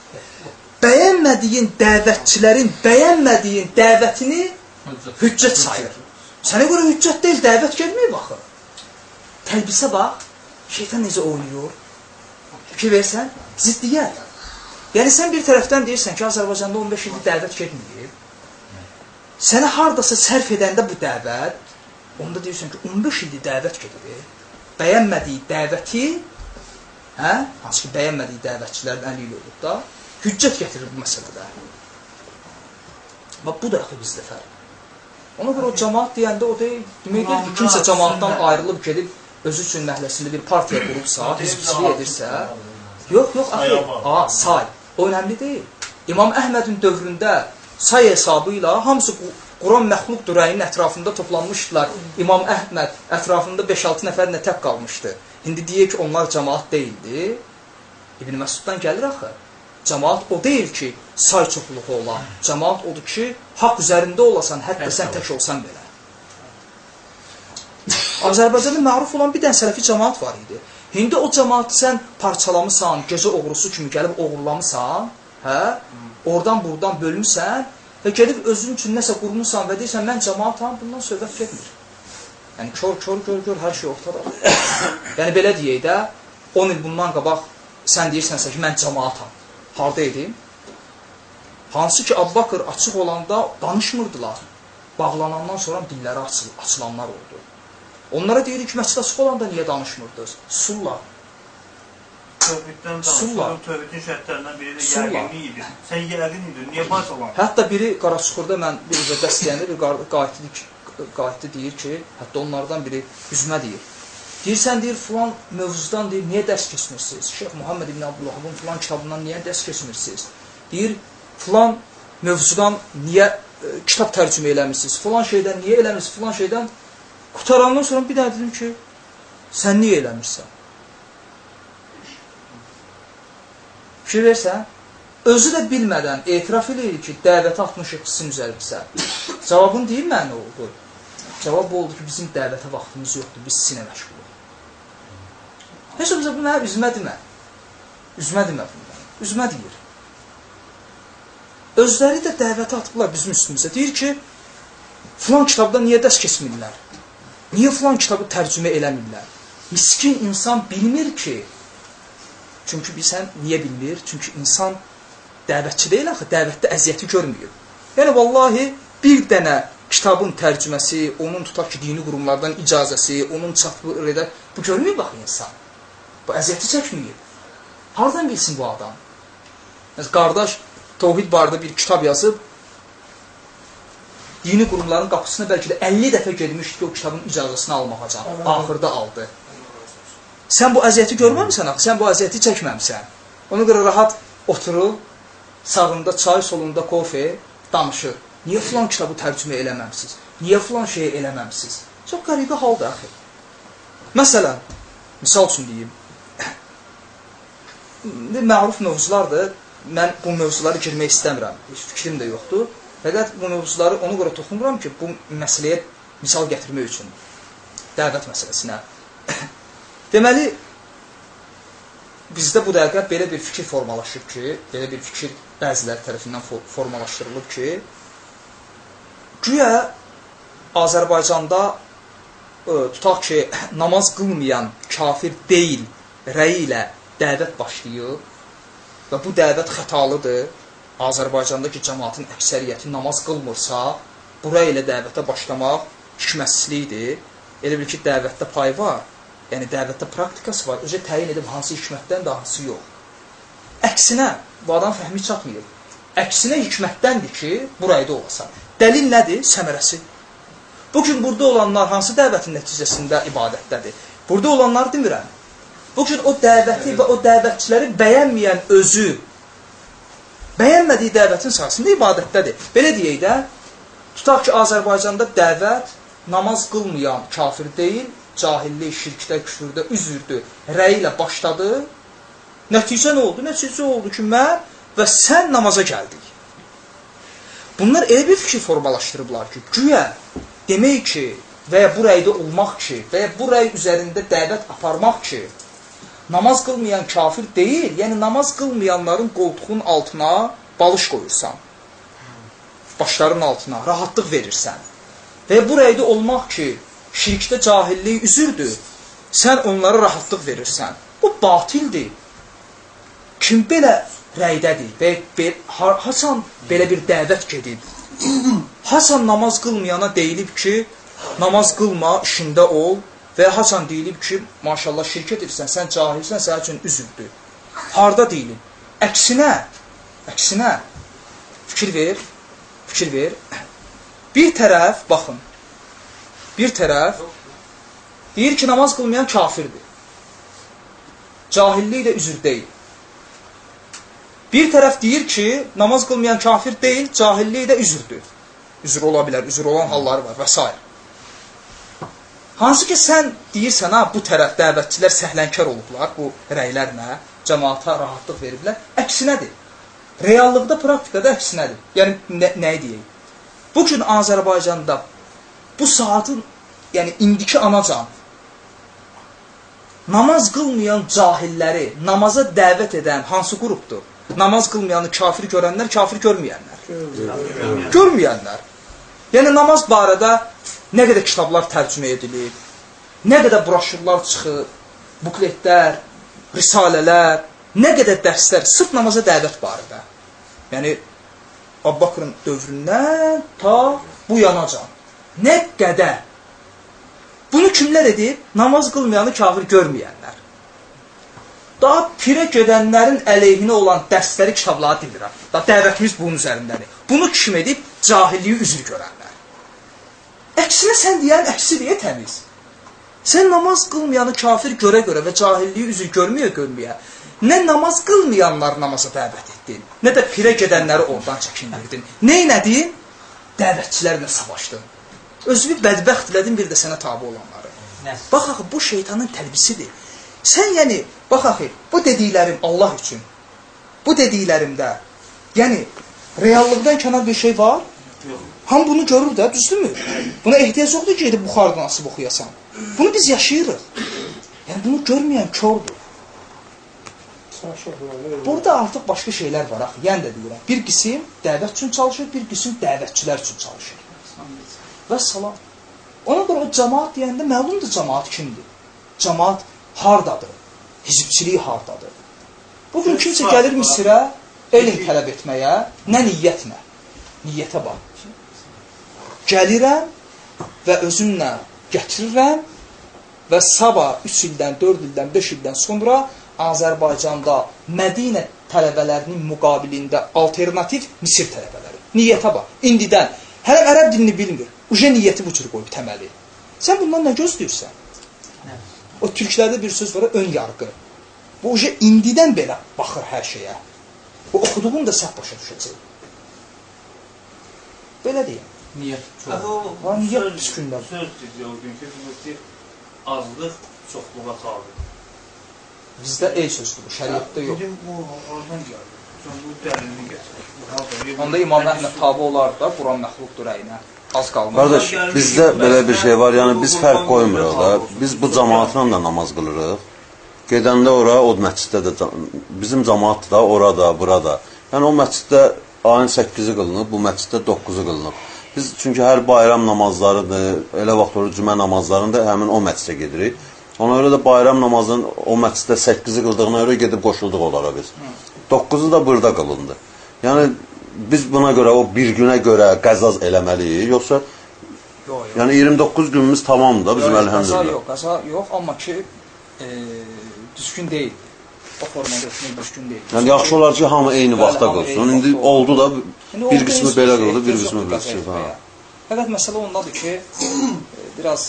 Bəyənmədiyin dəvətçilərin bəyənmədiyin dəvətini hüccət sayır. Sənə görə hüccət deyil, dəvət gelməyib axı. Təlbisə bax, şeytan necə oynayır. Fikir versən, ziddiyyət. Yəni sən bir tərəfdən deyirsən ki, Azərbaycanda 15 ildir dəvət getməyib. Sənə hardasa sərf edəndə bu dəvət, onda deyirsən ki, 15 ildir dəvət gedir. Bəyənmədiyi dəvəti, hə? Hansı ki, bəyənmədiyi dəvətçilərin əli ilə olub da, hüccət gətirir bu məsələdə. Bax, bu da yaxı bizdə fərq. Ona görə o cəmaat deyəndə o deyil, demək deyil ki, kimsə cəmaatdan ayrılıb gedib özü üçün məhləsində bir partiya qurubsa, hizbçilik edirsə, yox, yox, axı, a, say, o önəmli deyil. İmam Əhmədin dövründə say hesabı ilə hamısı Quran məxluq rəyinin ətrafında toplanmışdılar. İmam Əhməd ətrafında 5-6 nəfər nə tək qalmışdı. İndi deyək ki, onlar cəmaat deyildi. İbn Məsuddan gəlir axı. Cəmaat o deyil ki, say çoxluğu olan. Cəmaat odur ki, haqq üzərində olasan, hətta sən tək olsan belə. Azərbaycanda məruf olan bir dənə sələfi cəmaat var idi. İndi o cəmaatı sən parçalamısan, gecə oğrusu kimi gəlib oğurlamısan, hə? Oradan buradan bölmüsən və gedib özün üçün nəsə qurmusan və deyirsən mən cəmaatam, bundan söhbət getmir. Yəni kör kör gör gör hər şey ortadadır. yəni belə deyək də 10 il bundan qabaq sən deyirsənsə ki, mən cəmaatam. Harda idim? Hansı ki Abbaqır açıq olanda danışmırdılar. Bağlanandan sonra dilləri açıl açılanlar oldu. Onlara deyirik ki, məscid açıq olanda niyə danışmırdınız? Sulla. Tövhiddən Sulla. danışılır, tövhidin şərtlərindən biri də Sulla. yəqinlik idi. Sən yəqin idin, niyə parçalan? Hətta biri Qaraçuxurda mən bir üzə dəst deyəndə bir qayıtdı deyir ki, hətta onlardan biri üzmə deyir. Deyirsən deyir filan mövzudan deyir niyə dərs keçmirsiniz? Şeyx Muhammed ibn Abdullah filan kitabından niyə dərs keçmirsiniz? Deyir filan mövzudan niyə e, kitab tərcümə eləmirsiniz? Filan şeydən niyə eləmirsiniz? Filan şeydən qutarandan sonra bir dənə dedim ki, sən niyə eləmirsən? Fikir versən, özü də bilmədən etiraf edir ki, dəvəti 60 qısım üzərimsə. Cavabın deyil mən nə oldu? Cavab oldu ki, bizim dəvətə vaxtımız yoxdur, biz sizinlə məşğuluq. Heç olmasa bu mənə üzmə demə. Üzmə demə bundan. Üzmə deyir. Özləri də dəvəti atıblar bizim üstümüzə. Deyir ki, filan kitabda niyə dərs keçmirlər? Niyə filan kitabı tərcümə eləmirlər? Miskin insan bilmir ki, çünki bilsən niyə bilmir? Çünki insan dəvətçi deyil axı, dəvətdə əziyyəti görmüyor. Yəni vallahi bir dənə kitabın tərcüməsi, onun tutaq ki, dini qurumlardan icazəsi, onun çatbır edə bu görmür bax insan. Bu əziyyəti çəkmir. Hardan bilsin bu adam? Məsələn, qardaş Tohid barədə bir kitab yazıb, dini qurumların qapısına bəlkə də 50 dəfə gedmişdi ki, o kitabın icazəsini almağa can. Axırda aldı. Sən bu əziyyəti görməmisən axı, sən bu əziyyəti çəkməmisən. Ona görə rahat oturub, sağında çay, solunda kofe danışır. Niyə filan kitabı tərcümə eləməmsiz? Niyə filan şeyi eləməmsiz? Çox qəribə haldır axı. Məsələn, misal üçün deyim, məruf mövzulardır. Mən bu mövzuları girmək istəmirəm. Heç fikrim də yoxdur. Fəqət bu mövzuları ona görə toxunuram ki, bu məsələyə misal gətirmək üçün. Dəvət məsələsinə. Deməli, bizdə bu dəqiqə belə bir fikir formalaşıb ki, belə bir fikir bəziləri tərəfindən formalaşdırılıb ki, güya Azərbaycanda ə, tutaq ki, namaz qılmayan kafir deyil rəyi ilə dəvət başlayıb və bu dəvət xətalıdır. Azərbaycandakı cəmaatın əksəriyyəti namaz qılmırsa, bura ilə dəvətə başlamaq hikmətsizlikdir. Elə bil ki, dəvətdə pay var. Yəni dəvətdə praktikası var. Özə təyin edib hansı hikmətdən də hansı yox. Əksinə, bu adam fəhmi çatmayıb. Əksinə hikmətdəndir ki, burayda olasan. Dəlil nədir? Səmərəsi. Bu gün burada olanlar hansı dəvətin nəticəsində ibadətdədir? Burada olanlar demirəm. Bu gün o dəvəti və o dəvətçiləri bəyənməyən özü bəyənmədiyi dəvətin sayəsində ibadətdədir. Belə deyək də, tutaq ki, Azərbaycanda dəvət namaz qılmayan kafir deyil, cahillik, şirkdə, küfürdə, üzürdür, rəyi ilə başladı. Nəticə nə oldu? Nəticə oldu ki, mən və sən namaza gəldik. Bunlar elə bir fikir formalaşdırıblar ki, güya demək ki, və ya bu rəydə olmaq ki, və ya bu rəy üzərində dəvət aparmaq ki, namaz qılmayan kafir deyil, yəni namaz qılmayanların qoltuğun altına balış qoyursan. Başlarının altına rahatlıq verirsən. Və bu rəydə olmaq ki, şirkdə cahillik üzürdür, sən onlara rahatlıq verirsən. Bu batildir. Kim belə rəydədir və be, ha, hasan belə bir dəvət gedib? Hasan namaz qılmayana deyilib ki, namaz qılma, işində ol və hasan deyilib ki, maşallah şirk edirsən, sən cahilsən, sənin üçün üzüldür. Harda deyilib? Əksinə, əksinə fikir ver, fikir ver. Bir tərəf, baxın, bir tərəf deyir ki, namaz qılmayan kafirdir. Cahillik də üzür deyil. Bir tərəf deyir ki, namaz qılmayan kafir deyil, cahillik də üzürdür. Üzür ola bilər, üzür olan halları var və s. Hansı ki, sən deyirsən, ha, bu tərəf dəvətçilər səhlənkar olublar bu rəylərlə, cəmaata rahatlıq veriblər. Əksinədir. Reallıqda, praktikada əksinədir. Yəni, nə, nəyi deyək? Bugün Azərbaycanda bu saatın, yəni indiki anacan, namaz qılmayan cahilləri namaza dəvət edən hansı qrupdur? Namaz qılmayanı kafir görənlər, kafir görməyənlər. Görməyənlər. Görməyənlər. Yəni namaz barədə nə qədər kitablar tərcümə edilib, nə qədər broşurlar çıxıb, bukletlər, risalələr, nə qədər dərslər sırf namaza dəvət barədə. Yəni Abbakrın dövründən ta bu yanacan. Nə qədər Bunu kimlər edib? Namaz qılmayanı kafir görməyənlər. Daha pirə gedənlərin əleyhinə olan dərsləri, kitabları dindirəm. Da dəvətimiz bunun üzərindədir. Bunu kim edib? Cahilliyi üzr görənlər. Əksinə sən deyən əksidir təmiz. Sən namaz qılmayanı kafir görə-görə və cahilliyi üzr görməyə-görməyə nə namaz qılmayanlar namaza dəvət etdin, nə də pirə gedənləri oradan çəkindirdin. Nə etdin? Dəvətçilərlə savaşdın. Özünü bədbəxt elədin bir də sənə tabi olanları. Bax axı bu şeytanın təlbisidir. Sən yəni bax axı bu dediklərim Allah üçün. Bu dediklərimdə yəni reallıqdan kənar bir şey var? Yox. Ham bunu görür də, düzdürmü? Buna ehtiyac yoxdur ki, gedib buxardan asıb oxuyasan. Bunu biz yaşayırıq. Yəni bunu görməyən kördür. Burada artıq başqa şeylər var axı. Yəni də deyirəm. Bir qism dəvət üçün çalışır, bir qism dəvətçilər üçün çalışır. Və salam. Ona görə o cəmaat deyəndə məlumdur cəmaat kimdir. Cəmaat hardadır? Hizbçilik hardadır? Bugün kimsə gəlir Misirə elm tələb etməyə, nə niyyətlə? Niyyətə bax. Gəlirəm və özümlə gətirirəm və sabah 3 ildən, 4 ildən, 5 ildən sonra Azərbaycanda Mədinə tələbələrinin müqabilində alternativ Misir tələbələri. Niyyətə bax. İndidən hələ ərəb dilini bilmir. Uje niyyəti bu cür qoyub təməli. Sən bundan nə gözləyirsən? O türklərdə bir söz var, ön yarğı. Bu uje indidən belə baxır hər şeyə. O oxuduğunu da səhv başa düşəcək. Belə deyim. Niyyət Çox. Ha, niyyət pis gündən. Söz dedi o günkü ki, azlıq çoxluğa tabi. Bizdə ey sözdür bu, şəriətdə yox. Bizim bu oradan gəldi. Sən bu dəlilini gətir. Onda İmam Əhməd tabi olar da Quran məxluqdur rəyinə. Az qalmaz. Qardaş, bizdə belə bir şey var, yəni biz fərq qoymuruq da. Biz bu cəmaatla da namaz qılırıq. Gedəndə ora, o məsciddə də bizim cəmaat da orada, burada. Yəni o məsciddə ayın 8-i qılınıb, bu məsciddə 9-u qılınıb. Biz çünki hər bayram namazlarıdır, elə vaxt olur cümə namazlarında həmin o məscidə gedirik. Ona görə də bayram namazının o məsciddə 8-i qıldığına görə gedib qoşulduq onlara biz. 9-u da burada qılındı. Yəni biz buna görə o bir günə görə qəzaz eləməliyik, yoxsa Yox, yox. yəni 29 günümüz tamamdır da bizim əlhəmdülillah. yox, qəza yox, amma ki e, düzgün deyil. O formada etmək düzgün deyil. Yəni yaxşı olar ki, hamı eyni vaxtda qılsın. İndi oldu da bir qismi belə qıldı, bir qismi belə qıldı. etməyə. Fəqət məsələ ondadır ki, e, biraz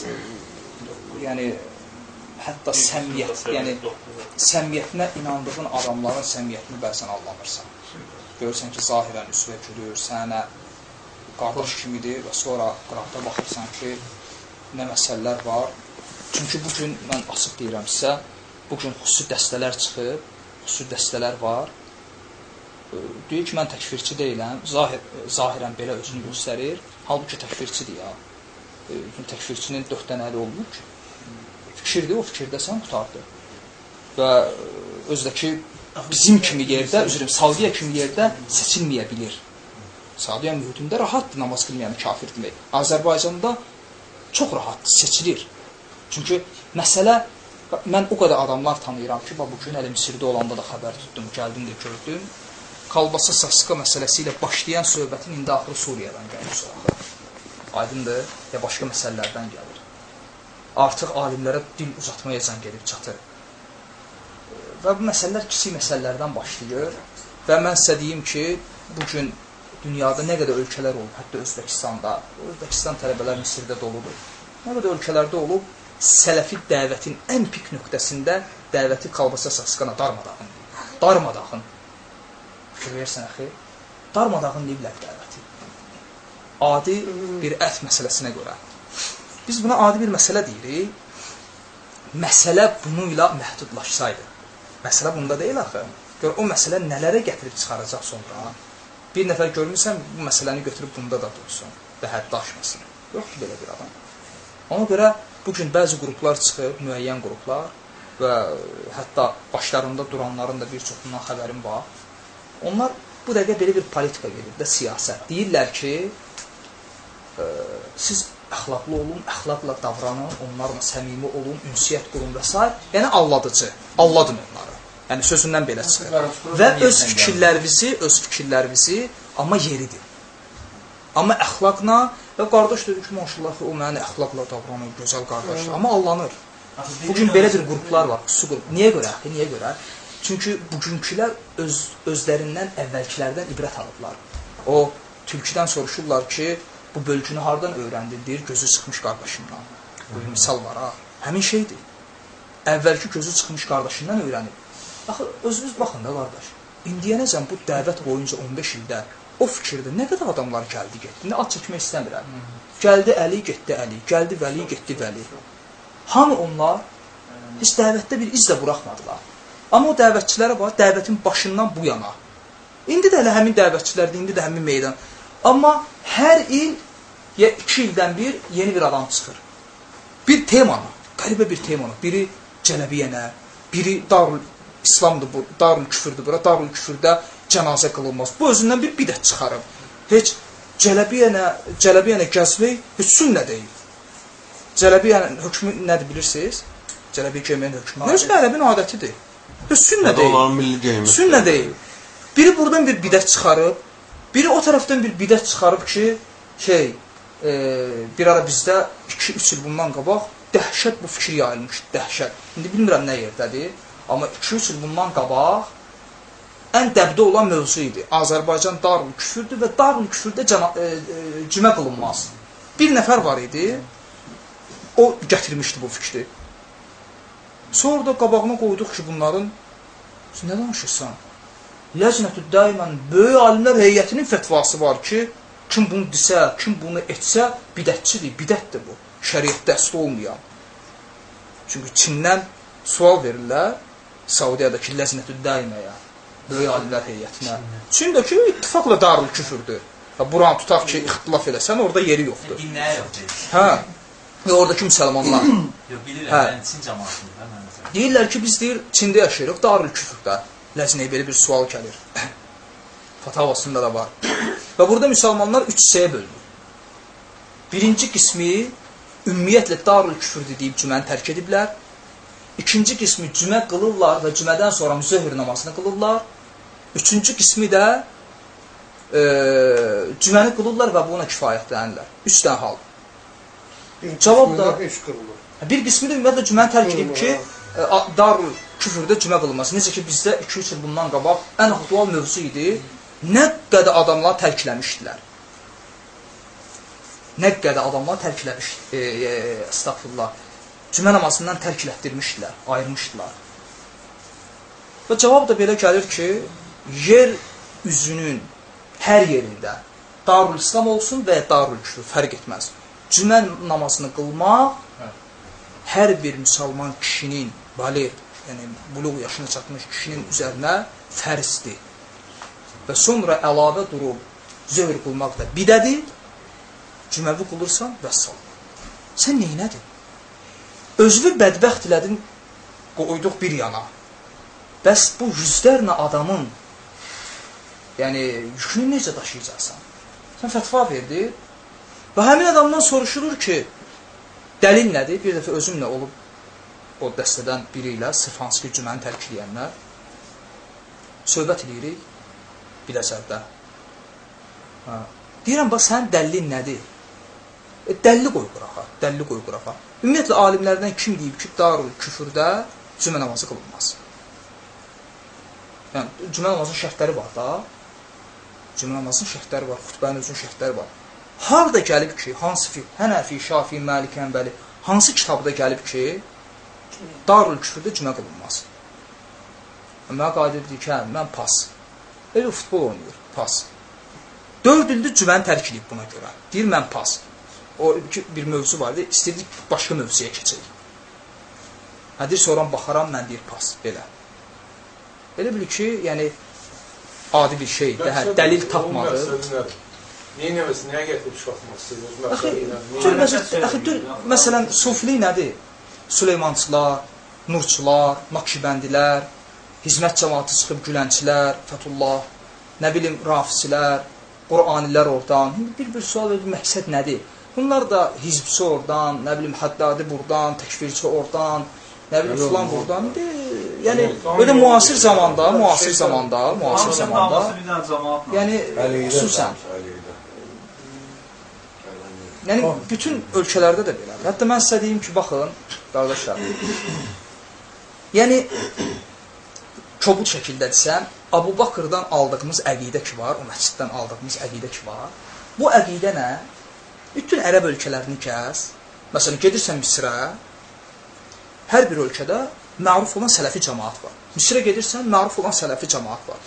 yəni hətta səmiyyət, yəni səmiyyətinə inandığın adamların səmiyyətini bəzən anlamırsan. Görürsən ki, zahirən üsvə gülür, sənə qardaş kimidir və sonra qıraqda baxırsan ki, nə məsələlər var. Çünki bu gün mən açıq deyirəm sizə, bu gün xüsusi dəstələr çıxıb, xüsusi dəstələr var. e, deyir ki, mən təkfirçi deyiləm, zahir, zahirən belə özünü göstərir, halbuki təkfirçidir ya. E, təkfirçinin dörd dənə əli olmur ki. Fikirdir, o fikirdəsən qutardı. Və e, özdəki bizim kimi yerdə, üzrüm, Saudiya kimi yerdə seçilməyə bilir. Saudiya mühitində rahatdır namaz qılmayan kafir demək. Azərbaycanda çox rahatdır, seçilir. Çünki məsələ mən o qədər adamlar tanıyıram ki, bax bu gün hələ Misirdə olanda da xəbər tutdum, gəldim də gördüm. Kalbasa saska məsələsi ilə başlayan söhbətin indi axırı Suriyadan gəlir sonra. Aydındır, ya başqa məsələlərdən gəlir. Artıq alimlərə dil uzatmaya can gedib çatır. Və bu məsələlər kiçik məsələlərdən başlayır və mən sizə deyim ki, bu gün dünyada nə qədər ölkələr olub, hətta Özbəkistanda, Özbəkistan tələbələr Misirdə doludur. Nə qədər ölkələrdə olub, sələfi dəvətin ən pik nöqtəsində dəvəti kalbasa saskana darmadağın. Darmadağın. Versən axı. Darmadağın deyiblər dəvəti. Adi bir ət məsələsinə görə. Biz buna adi bir məsələ deyirik. Məsələ bununla məhdudlaşsaydı. Məsələ bunda deyil axı. Gör o məsələ nələrə gətirib çıxaracaq sonra. Bir nəfər görmüsən bu məsələni götürüb bunda da dursun və həddə aşmasın. Yoxdur belə bir adam. Ona görə bu gün bəzi qruplar çıxır, müəyyən qruplar və hətta başlarında duranların da bir çoxundan xəbərim var. Onlar bu dəqiqə belə bir politika gedir də siyasət. Deyirlər ki, ə, siz əxlaqlı olun, əxlaqla davranın, onlarla səmimi olun, ünsiyyət qurun və s. Yəni alladıcı, alladın onları. Yəni sözündən belə çıxır. Və öz fikirlərinizi, öz fikirlərinizi amma yeridir. Amma əxlaqla və qardaş dedi ki, maşallah o mənə əxlaqla davranır, gözəl qardaşdır. Amma allanır. Bu gün belə bir qruplar var, xüsusi qrup. Niyə görə? Niyə görə? Çünki bugünkülər öz özlərindən əvvəlkilərdən ibrət alıblar. O tülküdən soruşurlar ki, bu bölgünü hardan öyrəndin? Deyir, gözü çıxmış qardaşımdan. Bu bir misal var ha. Həmin şeydir. Əvvəlki gözü çıxmış qardaşından öyrənib. Axı özünüz baxın da qardaş. İndiyənəcən bu dəvət boyunca 15 ildə o fikirdə nə qədər adamlar gəldi, getdi. İndi ad çəkmək istəmirəm. Gəldi Əli, getdi Əli. Gəldi Vəli, getdi Vəli. Hamı onlar heç dəvətdə bir iz də buraxmadılar. Amma o dəvətçilərə bax, dəvətin başından bu yana. İndi də elə həmin dəvətçilərdir, indi də həmin meydan. Amma hər il ya 2 ildən bir yeni bir adam çıxır. Bir temanı, qəribə bir temanı. Biri Cələbiyənə, biri Darül İslamdır bu, Darül Küfürdür bura. Darül Küfürdə cənazə qılınmaz. Bu özündən bir bidət çıxarıb. Heç Cələbiyənə, Cələbiyənə gəzmək heç sünnə deyil. Cələbiyənin hökmü nədir bilirsiniz? Cələbiyə geyməyin hökmü. Nə üçün ərəbin adətidir? Heç sünnə deyil. Onların milli geyimi. Sünnə deyil. Biri buradan bir bidət çıxarıb, biri o tərəfdən bir bidət çıxarıb ki, şey, e, bir ara bizdə 2-3 il bundan qabaq dəhşət bu fikir yayılmışdı, dəhşət. İndi bilmirəm nə yerdədir, amma 2-3 il bundan qabaq ən dəbdə olan mövzu idi. Azərbaycan darul küfürdür və darul küfürdə e, e, cümə qılınmaz. Bir nəfər var idi, o gətirmişdi bu fikri. Sonra da qabağına qoyduq ki, bunların nə danışırsan? Ləcnətü daimən böyük alimlər heyətinin fətvası var ki, kim bunu desə, kim bunu etsə, bidətçidir, bidətdir bu. Şəriətdə əsli olmayan. Çünki Çindən sual verirlər Saudiyadakı ləznətü daiməyə, böyük alimlər heyətinə. Çindəki ittifaqla darül küfürdür. Ha, buranı tutaq ki, ixtilaf eləsən, orada yeri yoxdur. Dinləyə yoxdur. Hə. Və oradakı müsəlmanlar. Yox, bilirəm, Hə. mən Çin cəmaatında mən. Deyirlər ki, biz deyir Çində yaşayırıq, Darül Küfrdə. Ləznəyə belə bir sual gəlir. Fatavasında da var. Və burada müsəlmanlar üç hissəyə bölünür. Birinci qismi ümumiyyətlə Darül Küfrdür deyib cüməni tərk ediblər. İkinci qismi cümə qılırlar və cümədən sonra müzəhir namazını qılırlar. Üçüncü qismi də e, cüməni qılırlar və buna kifayətlənirlər. Üç dənə hal. Cavab da heç qırılır. bir qismi də ümumiyyətlə cüməni tərk edib ki, e, Darül Küfrdə cümə qılınması. Necə ki bizdə 2-3 il bundan qabaq ən aktual mövzu idi. Nə qədər adamlar tərkləmişdilər. Nə qədər adamlar tərkləmiş, e, e, estağfurullah. Cümə namazından tərklətdirmişdilər, ayırmışdılar. Və cavab da belə gəlir ki, yer üzünün hər yerində Darül İslam olsun və ya Darül Küfr fərq etməz. Cümə namazını qılmaq hər bir müsəlman kişinin baliq, yəni buluq yaşına çatmış kişinin üzərinə fərzdir. və sonra əlavə durub zöhr qılmaq da bidədir. Cüməvi qılırsan və salam. Sən neynədin? Özünü bədbəxt elədin, qoyduq bir yana. Bəs bu yüzlərlə adamın yəni yükünü necə daşıyacaqsan? Sən fətva verdi və həmin adamdan soruşulur ki, dəlil nədir? Bir dəfə özümlə olub o dəstədən biri ilə sırf hansı ki, cüməni tərk edənlər söhbət edirik Biləcərdə. Hə. Deyirəm, bax, sənin dəllin nədir? E, dəlli qoy qırağa, dəlli qoy qırağa. Ümumiyyətlə, alimlərdən kim deyib ki, darul küfürdə cümə namazı qılınmaz? Yəni, cümə namazının şərtləri var da, cümə namazının şərtləri var, xütbənin özünün şərtləri var. Harada gəlib ki, hansı fi, Hənəfi, Şafi, Məlik, Ənbəli, hansı kitabda gəlib ki, darul küfürdə cümə qılınmaz? Mənə qadir deyir ki, hə, mən pas. Elə futbol oynayır, pas. Dörd ildir cüməni tərk edib buna görə. Deyir, mən pas. O bir mövzu var idi, istəyirdik başqa mövzuya keçək. Hə, deyir, sonra baxaram, mən deyir, pas, belə. Elə bil ki, yəni, adi bir şeydir, hə, dəlil tapmadı. Niyə nəvəsi, nəyə gətirib çıxartmaq istəyirsiniz? axı, dur, məsələn, sufilik nədir? Süleymançılar, Nurçular, Nakşibəndilər, hizmət cəmaatı çıxıb Gülənçilər, Fətullah, nə bilim, Rafisilər, Qur'anilər oradan. Bir-bir sual verir, məqsəd nədir? Bunlar da hizbçi oradan, nə bilim, Haddadi buradan, təkfirçi oradan, nə bilim, filan buradan. Yəni, öyle müasir zamanda, müasir zamanda, müasir zamanda, yəni, xüsusən, yəni, bütün ölkələrdə də belədir. Hətta mən sizə deyim ki, baxın, qardaşlar, yəni, kobud şəkildə desəm, Abu Bakırdan aldığımız əqidə ki var, o məsciddən aldığımız əqidə ki var, bu əqidə nə? Bütün ərəb ölkələrini kəs, məsələn, gedirsən Misrə, hər bir ölkədə məruf olan sələfi cəmaat var. Misrə gedirsən, məruf olan sələfi cəmaat var.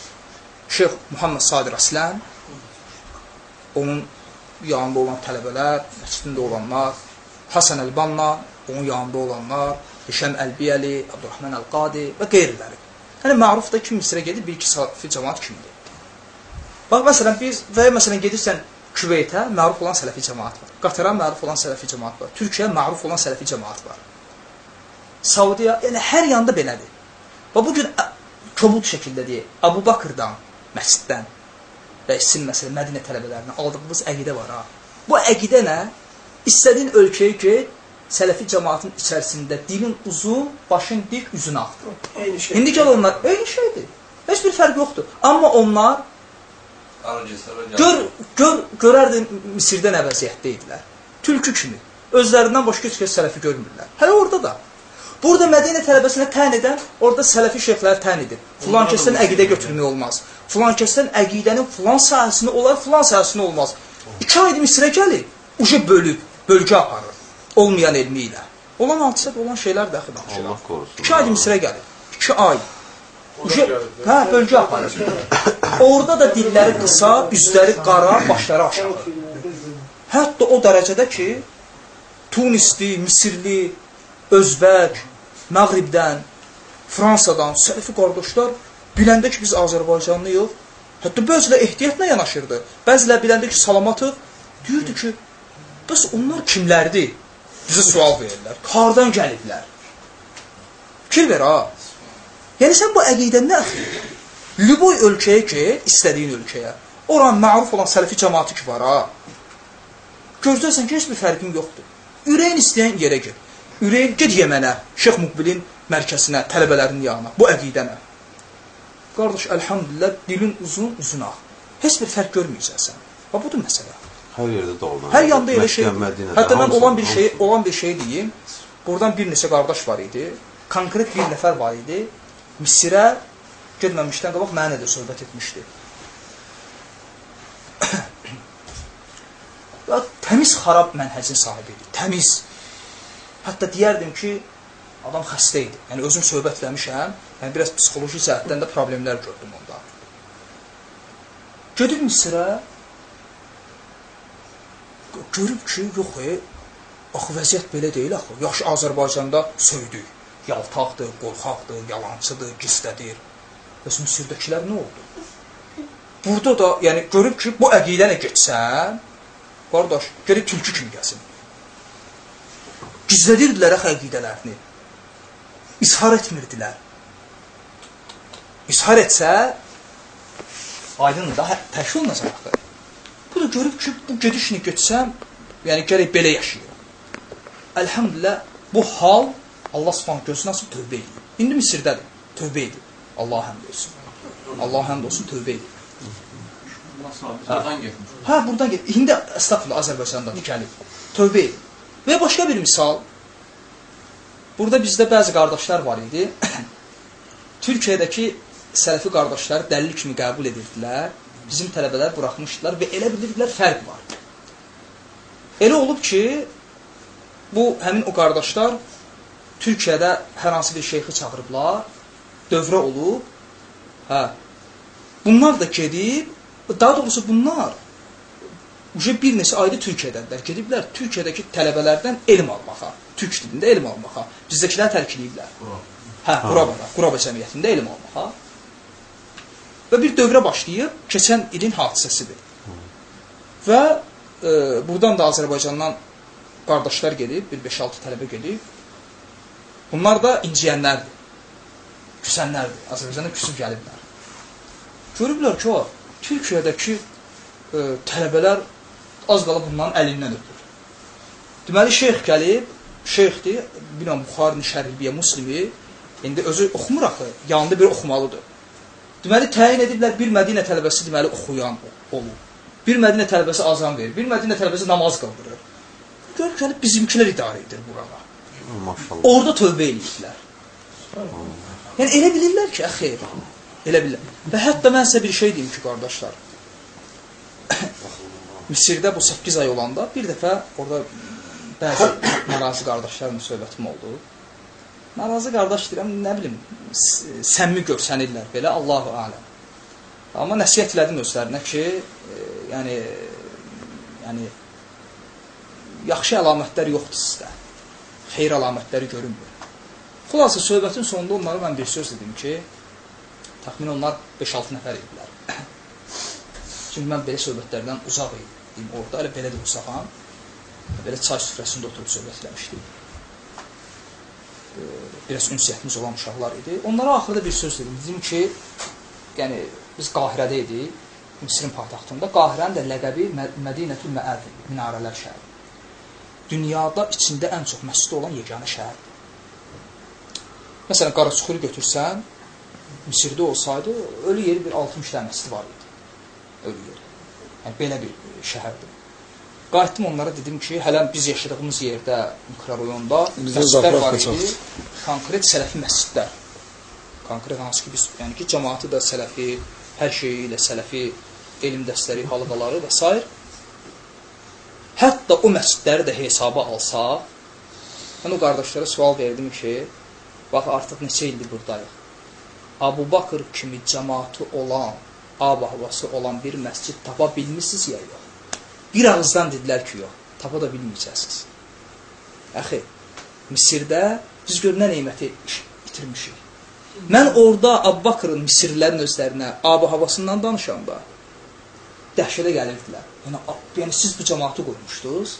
Şeyx Muhammed Sadir Aslan, onun yanında olan tələbələr, məscidində olanlar, Hasan Əl-Banna, onun yanında olanlar, Hişəm Əl-Biyəli, Abdurrahman Əl-Qadi və qeyriləri. Yəni mərufda kim Misrə gedir, bir iki sələfi cəmaat kimdir? Bax, məsələn, biz, və ya məsələn, gedirsən Küveytə məruf olan sələfi cəmaat var. Qatara məruf olan sələfi cəmaat var. Türkiyə məruf olan sələfi cəmaat var. Saudiya, yəni hər yanda belədir. Və bu gün kobud şəkildə deyək, Abu Bakırdan, məsciddən və sizin məsələn Mədinə tələbələrindən aldığımız əqidə var ha. Bu əqidə nə? İstədiyin ölkəyə get, sələfi cəmaatın içərisində dilin uzun, başın dik, üzün ağdır. Eyni şey. İndi gəl onlar, eyni şeydir. Heç bir fərq yoxdur. Amma onlar gör, gör, görərdin Misirdə nə vəziyyətdə idilər. Tülkü kimi. Özlərindən başqa heç kəs sələfi görmürlər. Hələ orada da. Burada Mədinə tələbəsinə tən edən, orada sələfi şeyxləri tən edir. Filan kəsdən əqidə götürmək olmaz. Filan kəsdən əqidənin filan sahəsində olar, filan sahəsində olmaz. İki aydır Misirə gəlir, uşa bölüb, bölgə aparır. Olmayan elmi ilə. Olan hadisədə olan şeylər daxil danışır. Allah qorusun. İki aydır Misirə gəlir. İki ay. Uşa, hə, bölgə aparır. Orada da dilləri qısa, üzləri qara, başları aşağı. Hətta o dərəcədə ki, Tunisli, Misirli, Özbək, Məğribdən, Fransadan, sələfi qardaşlar biləndə ki, biz Azərbaycanlıyıq, hətta bəzilə ehtiyatla yanaşırdı. Bəzilə biləndə ki, salamatıq, deyirdi ki, bəs onlar kimlərdir? Bizə sual verirlər. Hardan gəliblər? Fikir ver, ha. Yəni, sən bu əqidən nə əxliyir? Lüboy ölkəyə ki, istədiyin ölkəyə, oran məruf olan sələfi cəmatı ki var, ha. Gözlərsən ki, heç bir fərqin yoxdur. Ürəyin istəyən yerə get. Ürəyin, get Yemənə, Şeyx Muqbilin mərkəzinə, tələbələrinin yanına. Bu əqidənə. Qardaş, əlhamdülillah, dilin uzun, uzun ağ. Heç bir fərq görməyəcəksən. Və budur məsələ. Hər yerdə də olan. Hər yanda elə şey. Hətta mən olan bir şey, olan bir şey deyim. Buradan bir neçə qardaş var idi. Konkret bir nəfər var idi. Misirə getməmişdən qabaq mənə də söhbət etmişdi. ya təmiz xarab mənhəcin sahibi idi. Təmiz. Hətta deyərdim ki, adam xəstə idi. Yəni özüm söhbət eləmişəm. Yəni biraz psixoloji cəhətdən də problemlər gördüm onda. Gedir Misirə, görüb ki, yox, e, axı vəziyyət belə deyil axı. Yaxşı Azərbaycanda söydük. Yaltaqdır, qorxaqdır, yalançıdır, gizlədir. Bəs Misirdəkilər nə oldu? burada da yəni görüb ki, bu əqidə ilə getsən, qardaş, gəlib tülkü kimi gəlsin. Gizlədirdilər axı əqidələrini. İzhar etmirdilər. İzhar etsə, aydın da hə, təşkil olunacaq axı. Bu da görüb ki, bu gedişini götsəm, yəni gərək belə yaşayır. Əlhamdülillah, bu hal Allah subhanə gözünə açıb tövbə edir. İndi Misirdədir, tövbə edir. Allah həmd olsun. Allah həmd olsun, tövbə edir. Buradan getmiş. Hə, buradan get. İndi əstəğfurullah Azərbaycandadır, gəlib. Tövbə edir. Və başqa bir misal. Burada bizdə bəzi qardaşlar var idi. Türkiyədəki sələfi qardaşları dəlil kimi qəbul edirdilər. Bizim tələbələr buraxmışdılar və elə bilirdilər fərq var. Elə olub ki, bu həmin o qardaşlar Türkiyədə hər hansı bir şeyxi çağırıblar, dövrə olub. Hə. Bunlar da gedib, daha doğrusu bunlar Uje bir neçə ayda Türkiyədədirlər. Gediblər Türkiyədəki tələbələrdən elm almağa, türk dilində elm almağa. Bizdəkilər tərkləyiblər. Hə, Qurabada, Quraba cəmiyyətində elm almağa. Və bir dövrə başlayıb, keçən ilin hadisəsidir. Və e, buradan da Azərbaycandan qardaşlar gedib, bir 5-6 tələbə gedib. Bunlar da inciyənlərdir. Küsənlərdir. Azərbaycanda küsüb gəliblər. Görüblər ki, o Türkiyədəki e, tələbələr az qala bunların əlindən öpür. Deməli, şeyx gəlib, şeyxdir, bilməm, Buxarını, Şərhibiyə, Muslimi, indi özü oxumur axı, yanında bir oxumalıdır. Deməli, təyin ediblər, bir Mədinə tələbəsi deməli oxuyan olur. Bir Mədinə tələbəsi azan verir, bir Mədinə tələbəsi namaz qıldırır. Gör gəlib bizimkilər idarə edir burağa. Maşallah. Orada tövbə eləyirlər. Yəni elə bilirlər ki, xeyr. Elə bilirlər. Və hətta mən sizə bir şey deyim ki, qardaşlar. Misirdə bu 8 ay olanda bir dəfə orada bəzi narazı qardaşlarla söhbətim oldu. Narazı qardaş deyirəm, nə bilim, səmimi görsənirlər belə, Allahu aləm. Amma nəsihət elədim özlərinə ki, e, yəni yəni yaxşı əlamətlər yoxdur sizdə. Xeyir əlamətləri görünmür. Xülasə söhbətin sonunda onlara mən bir söz dedim ki, təxmin onlar 5-6 nəfər idilər. Çünki mən belə söhbətlərdən uzaq idim orada, elə belə də uzaqam. Belə çay süfrəsində oturub söhbət eləmişdik. Biraz ünsiyyətimiz olan uşaqlar idi. Onlara axırda bir söz dedim. Dedim ki, yəni biz Qahirədə idik, Misirin paytaxtında. Qahirənin də ləqəbi Mədinətül Məəd, minarələr şəhəri. Dünyada içində ən çox məscid olan yeganə şəhərdir. Məsələn, Qaraçuxuru götürsən, Misirdə olsaydı, ölü yeri bir 60 dənə məscid var idi. Ölü yeri. Yəni, belə bir şəhərdir. Qayıtdım onlara dedim ki, hələ biz yaşadığımız yerdə, mikrorayonda məscidlər var idi, konkret sələfi məscidlər. Konkret hansı ki, biz, yəni ki, cəmaatı da sələfi, hər şeyi ilə sələfi, elm dəstəri, halqaları və s. Hətta o məscidləri də hesaba alsa, mən o qardaşlara sual verdim ki, bax, artıq neçə ildir buradayıq. Abu Bakır kimi cəmaatı olan, ab havası olan bir məscid tapa bilmişsiniz ya yox? Bir ağızdan dedilər ki, yox, tapa da bilməyəcəksiniz. Əxi, Misirdə biz gör nə neyməti itirmişik. Mən orada Abbaqırın Misirlilərin özlərinə ab havasından danışanda dəhşətə gəlirdilər. Yəni, yəni siz bu cəmaatı qoymuşdunuz.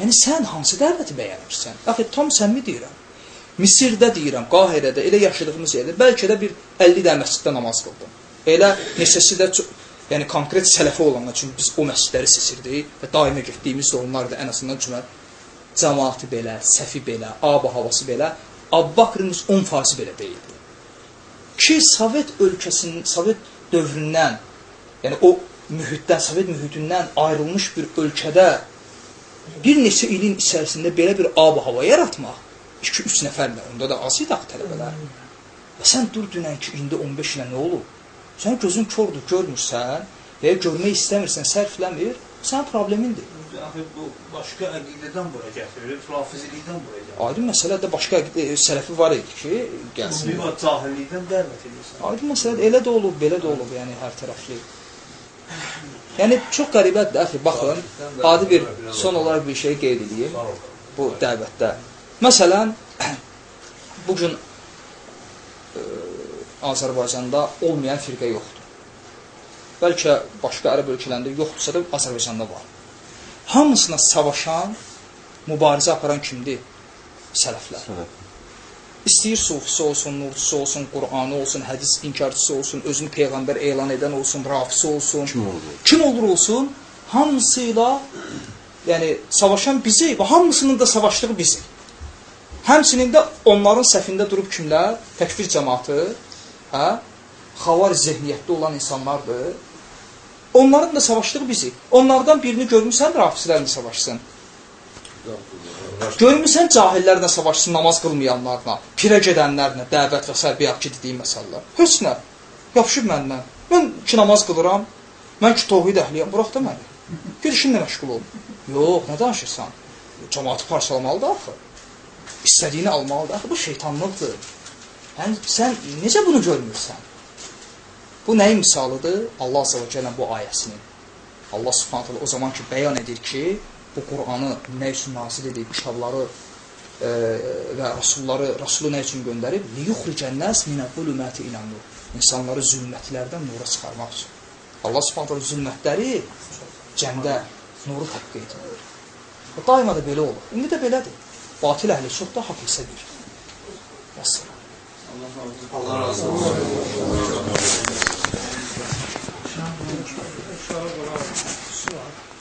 Yəni sən hansı dəvəti bəyənirsən? Əxi, tam səmimi deyirəm. Misirdə deyirəm, Qahirədə, elə yaşadığımız yerdə bəlkə də bir 50 dənə məsciddə namaz qıldım. Elə neçəsi də yəni konkret sələfi olanlar çünki biz o məscidləri seçirdik və daima getdiyimiz də onlar da ən azından cümə cəmaatı belə, səfi belə, ab havası belə, Abbakrın 10% belə deyildi. Ki Sovet ölkəsinin, Sovet dövründən, yəni o mühitdən, Sovet mühitindən ayrılmış bir ölkədə bir neçə ilin içərisində belə bir ab hava yaratmaq 2-3 nəfərlə, onda da az idi axı tələbələr. Və sən dur dünən ki, indi 15 ilə nə olub? Sən gözün kordur, görmürsən və ya görmək istəmirsən, sərfləmir, sənin problemindir. Axı bu başqa əqidədən bura gətirir, rafizilikdən bura gətirir. Aydın məsələdə başqa e, sələfi var idi ki, gəlsin. Bu cahillikdən dəvət edirsən. Aydın məsələdə elə də olub, belə də olub, yəni hər tərəfli. Yəni çox qəribədir, əxi, baxın, adi bir son olaraq bir şey qeyd edeyim bu dəvətdə. Məsələn, bugün e, Azərbaycanda olmayan firqə yoxdur. bəlkə başqa ərəb ölkələrində yoxdursa da Azərbaycanda var. Hamısına savaşan, mübarizə aparan kimdir? Sələflər. Sələf. İstəyir sufisi olsun, nurcusu olsun, Qur'anı olsun, hədis inkarçısı olsun, özünü peyğəmbər elan edən olsun, rafisi olsun. Kim olur? Kim olur olsun, hamısıyla yəni savaşan bizi və hamısının da savaşdığı bizi. Həmçinin də onların səfində durub kimlər? Təkfir cəmaatı, hə? Xavar zehniyyətdə olan insanlardır. Onların da savaşdığı bizi. Onlardan birini görmüsən rafislərlə savaşsın. Görmüsən cahillərlə savaşsın, namaz qılmayanlarla, pirə gedənlərlə, dəvət və s. bayaq ki dediyi məsələlər. Heç nə. Yapışıb məndən. Mən ki namaz qılıram, mən ki təvhid əhliyəm, burax da məni. Ged işinlə məşğul ol. Yox, nə danışırsan? Cəmaatı parçalamalıdır axı. İstədiyini almalıdır. Axı bu şeytanlıqdır. Yəni sən necə bunu görmürsən? Bu nəyin misalıdır? Allah Cəllə bu ayəsinin. Allah Subhanahu taala o zaman ki bəyan edir ki, bu Qur'anı nə üçün nazil edib, kitabları e, və rasulları, rasulu nə üçün göndərib? Liyuxricən-nas minəz-zulumati ilan-nur. İnsanları zülmətlərdən nura çıxarmaq üçün. Allah Subhanahu taala zülmətləri cəmdə nuru təqdim edir. Və daima da belə olur. İndi də belədir. Batil əhli çox da haqq hissədir. Vəssalam. Allah razı olsun. Uşağı qala, su var.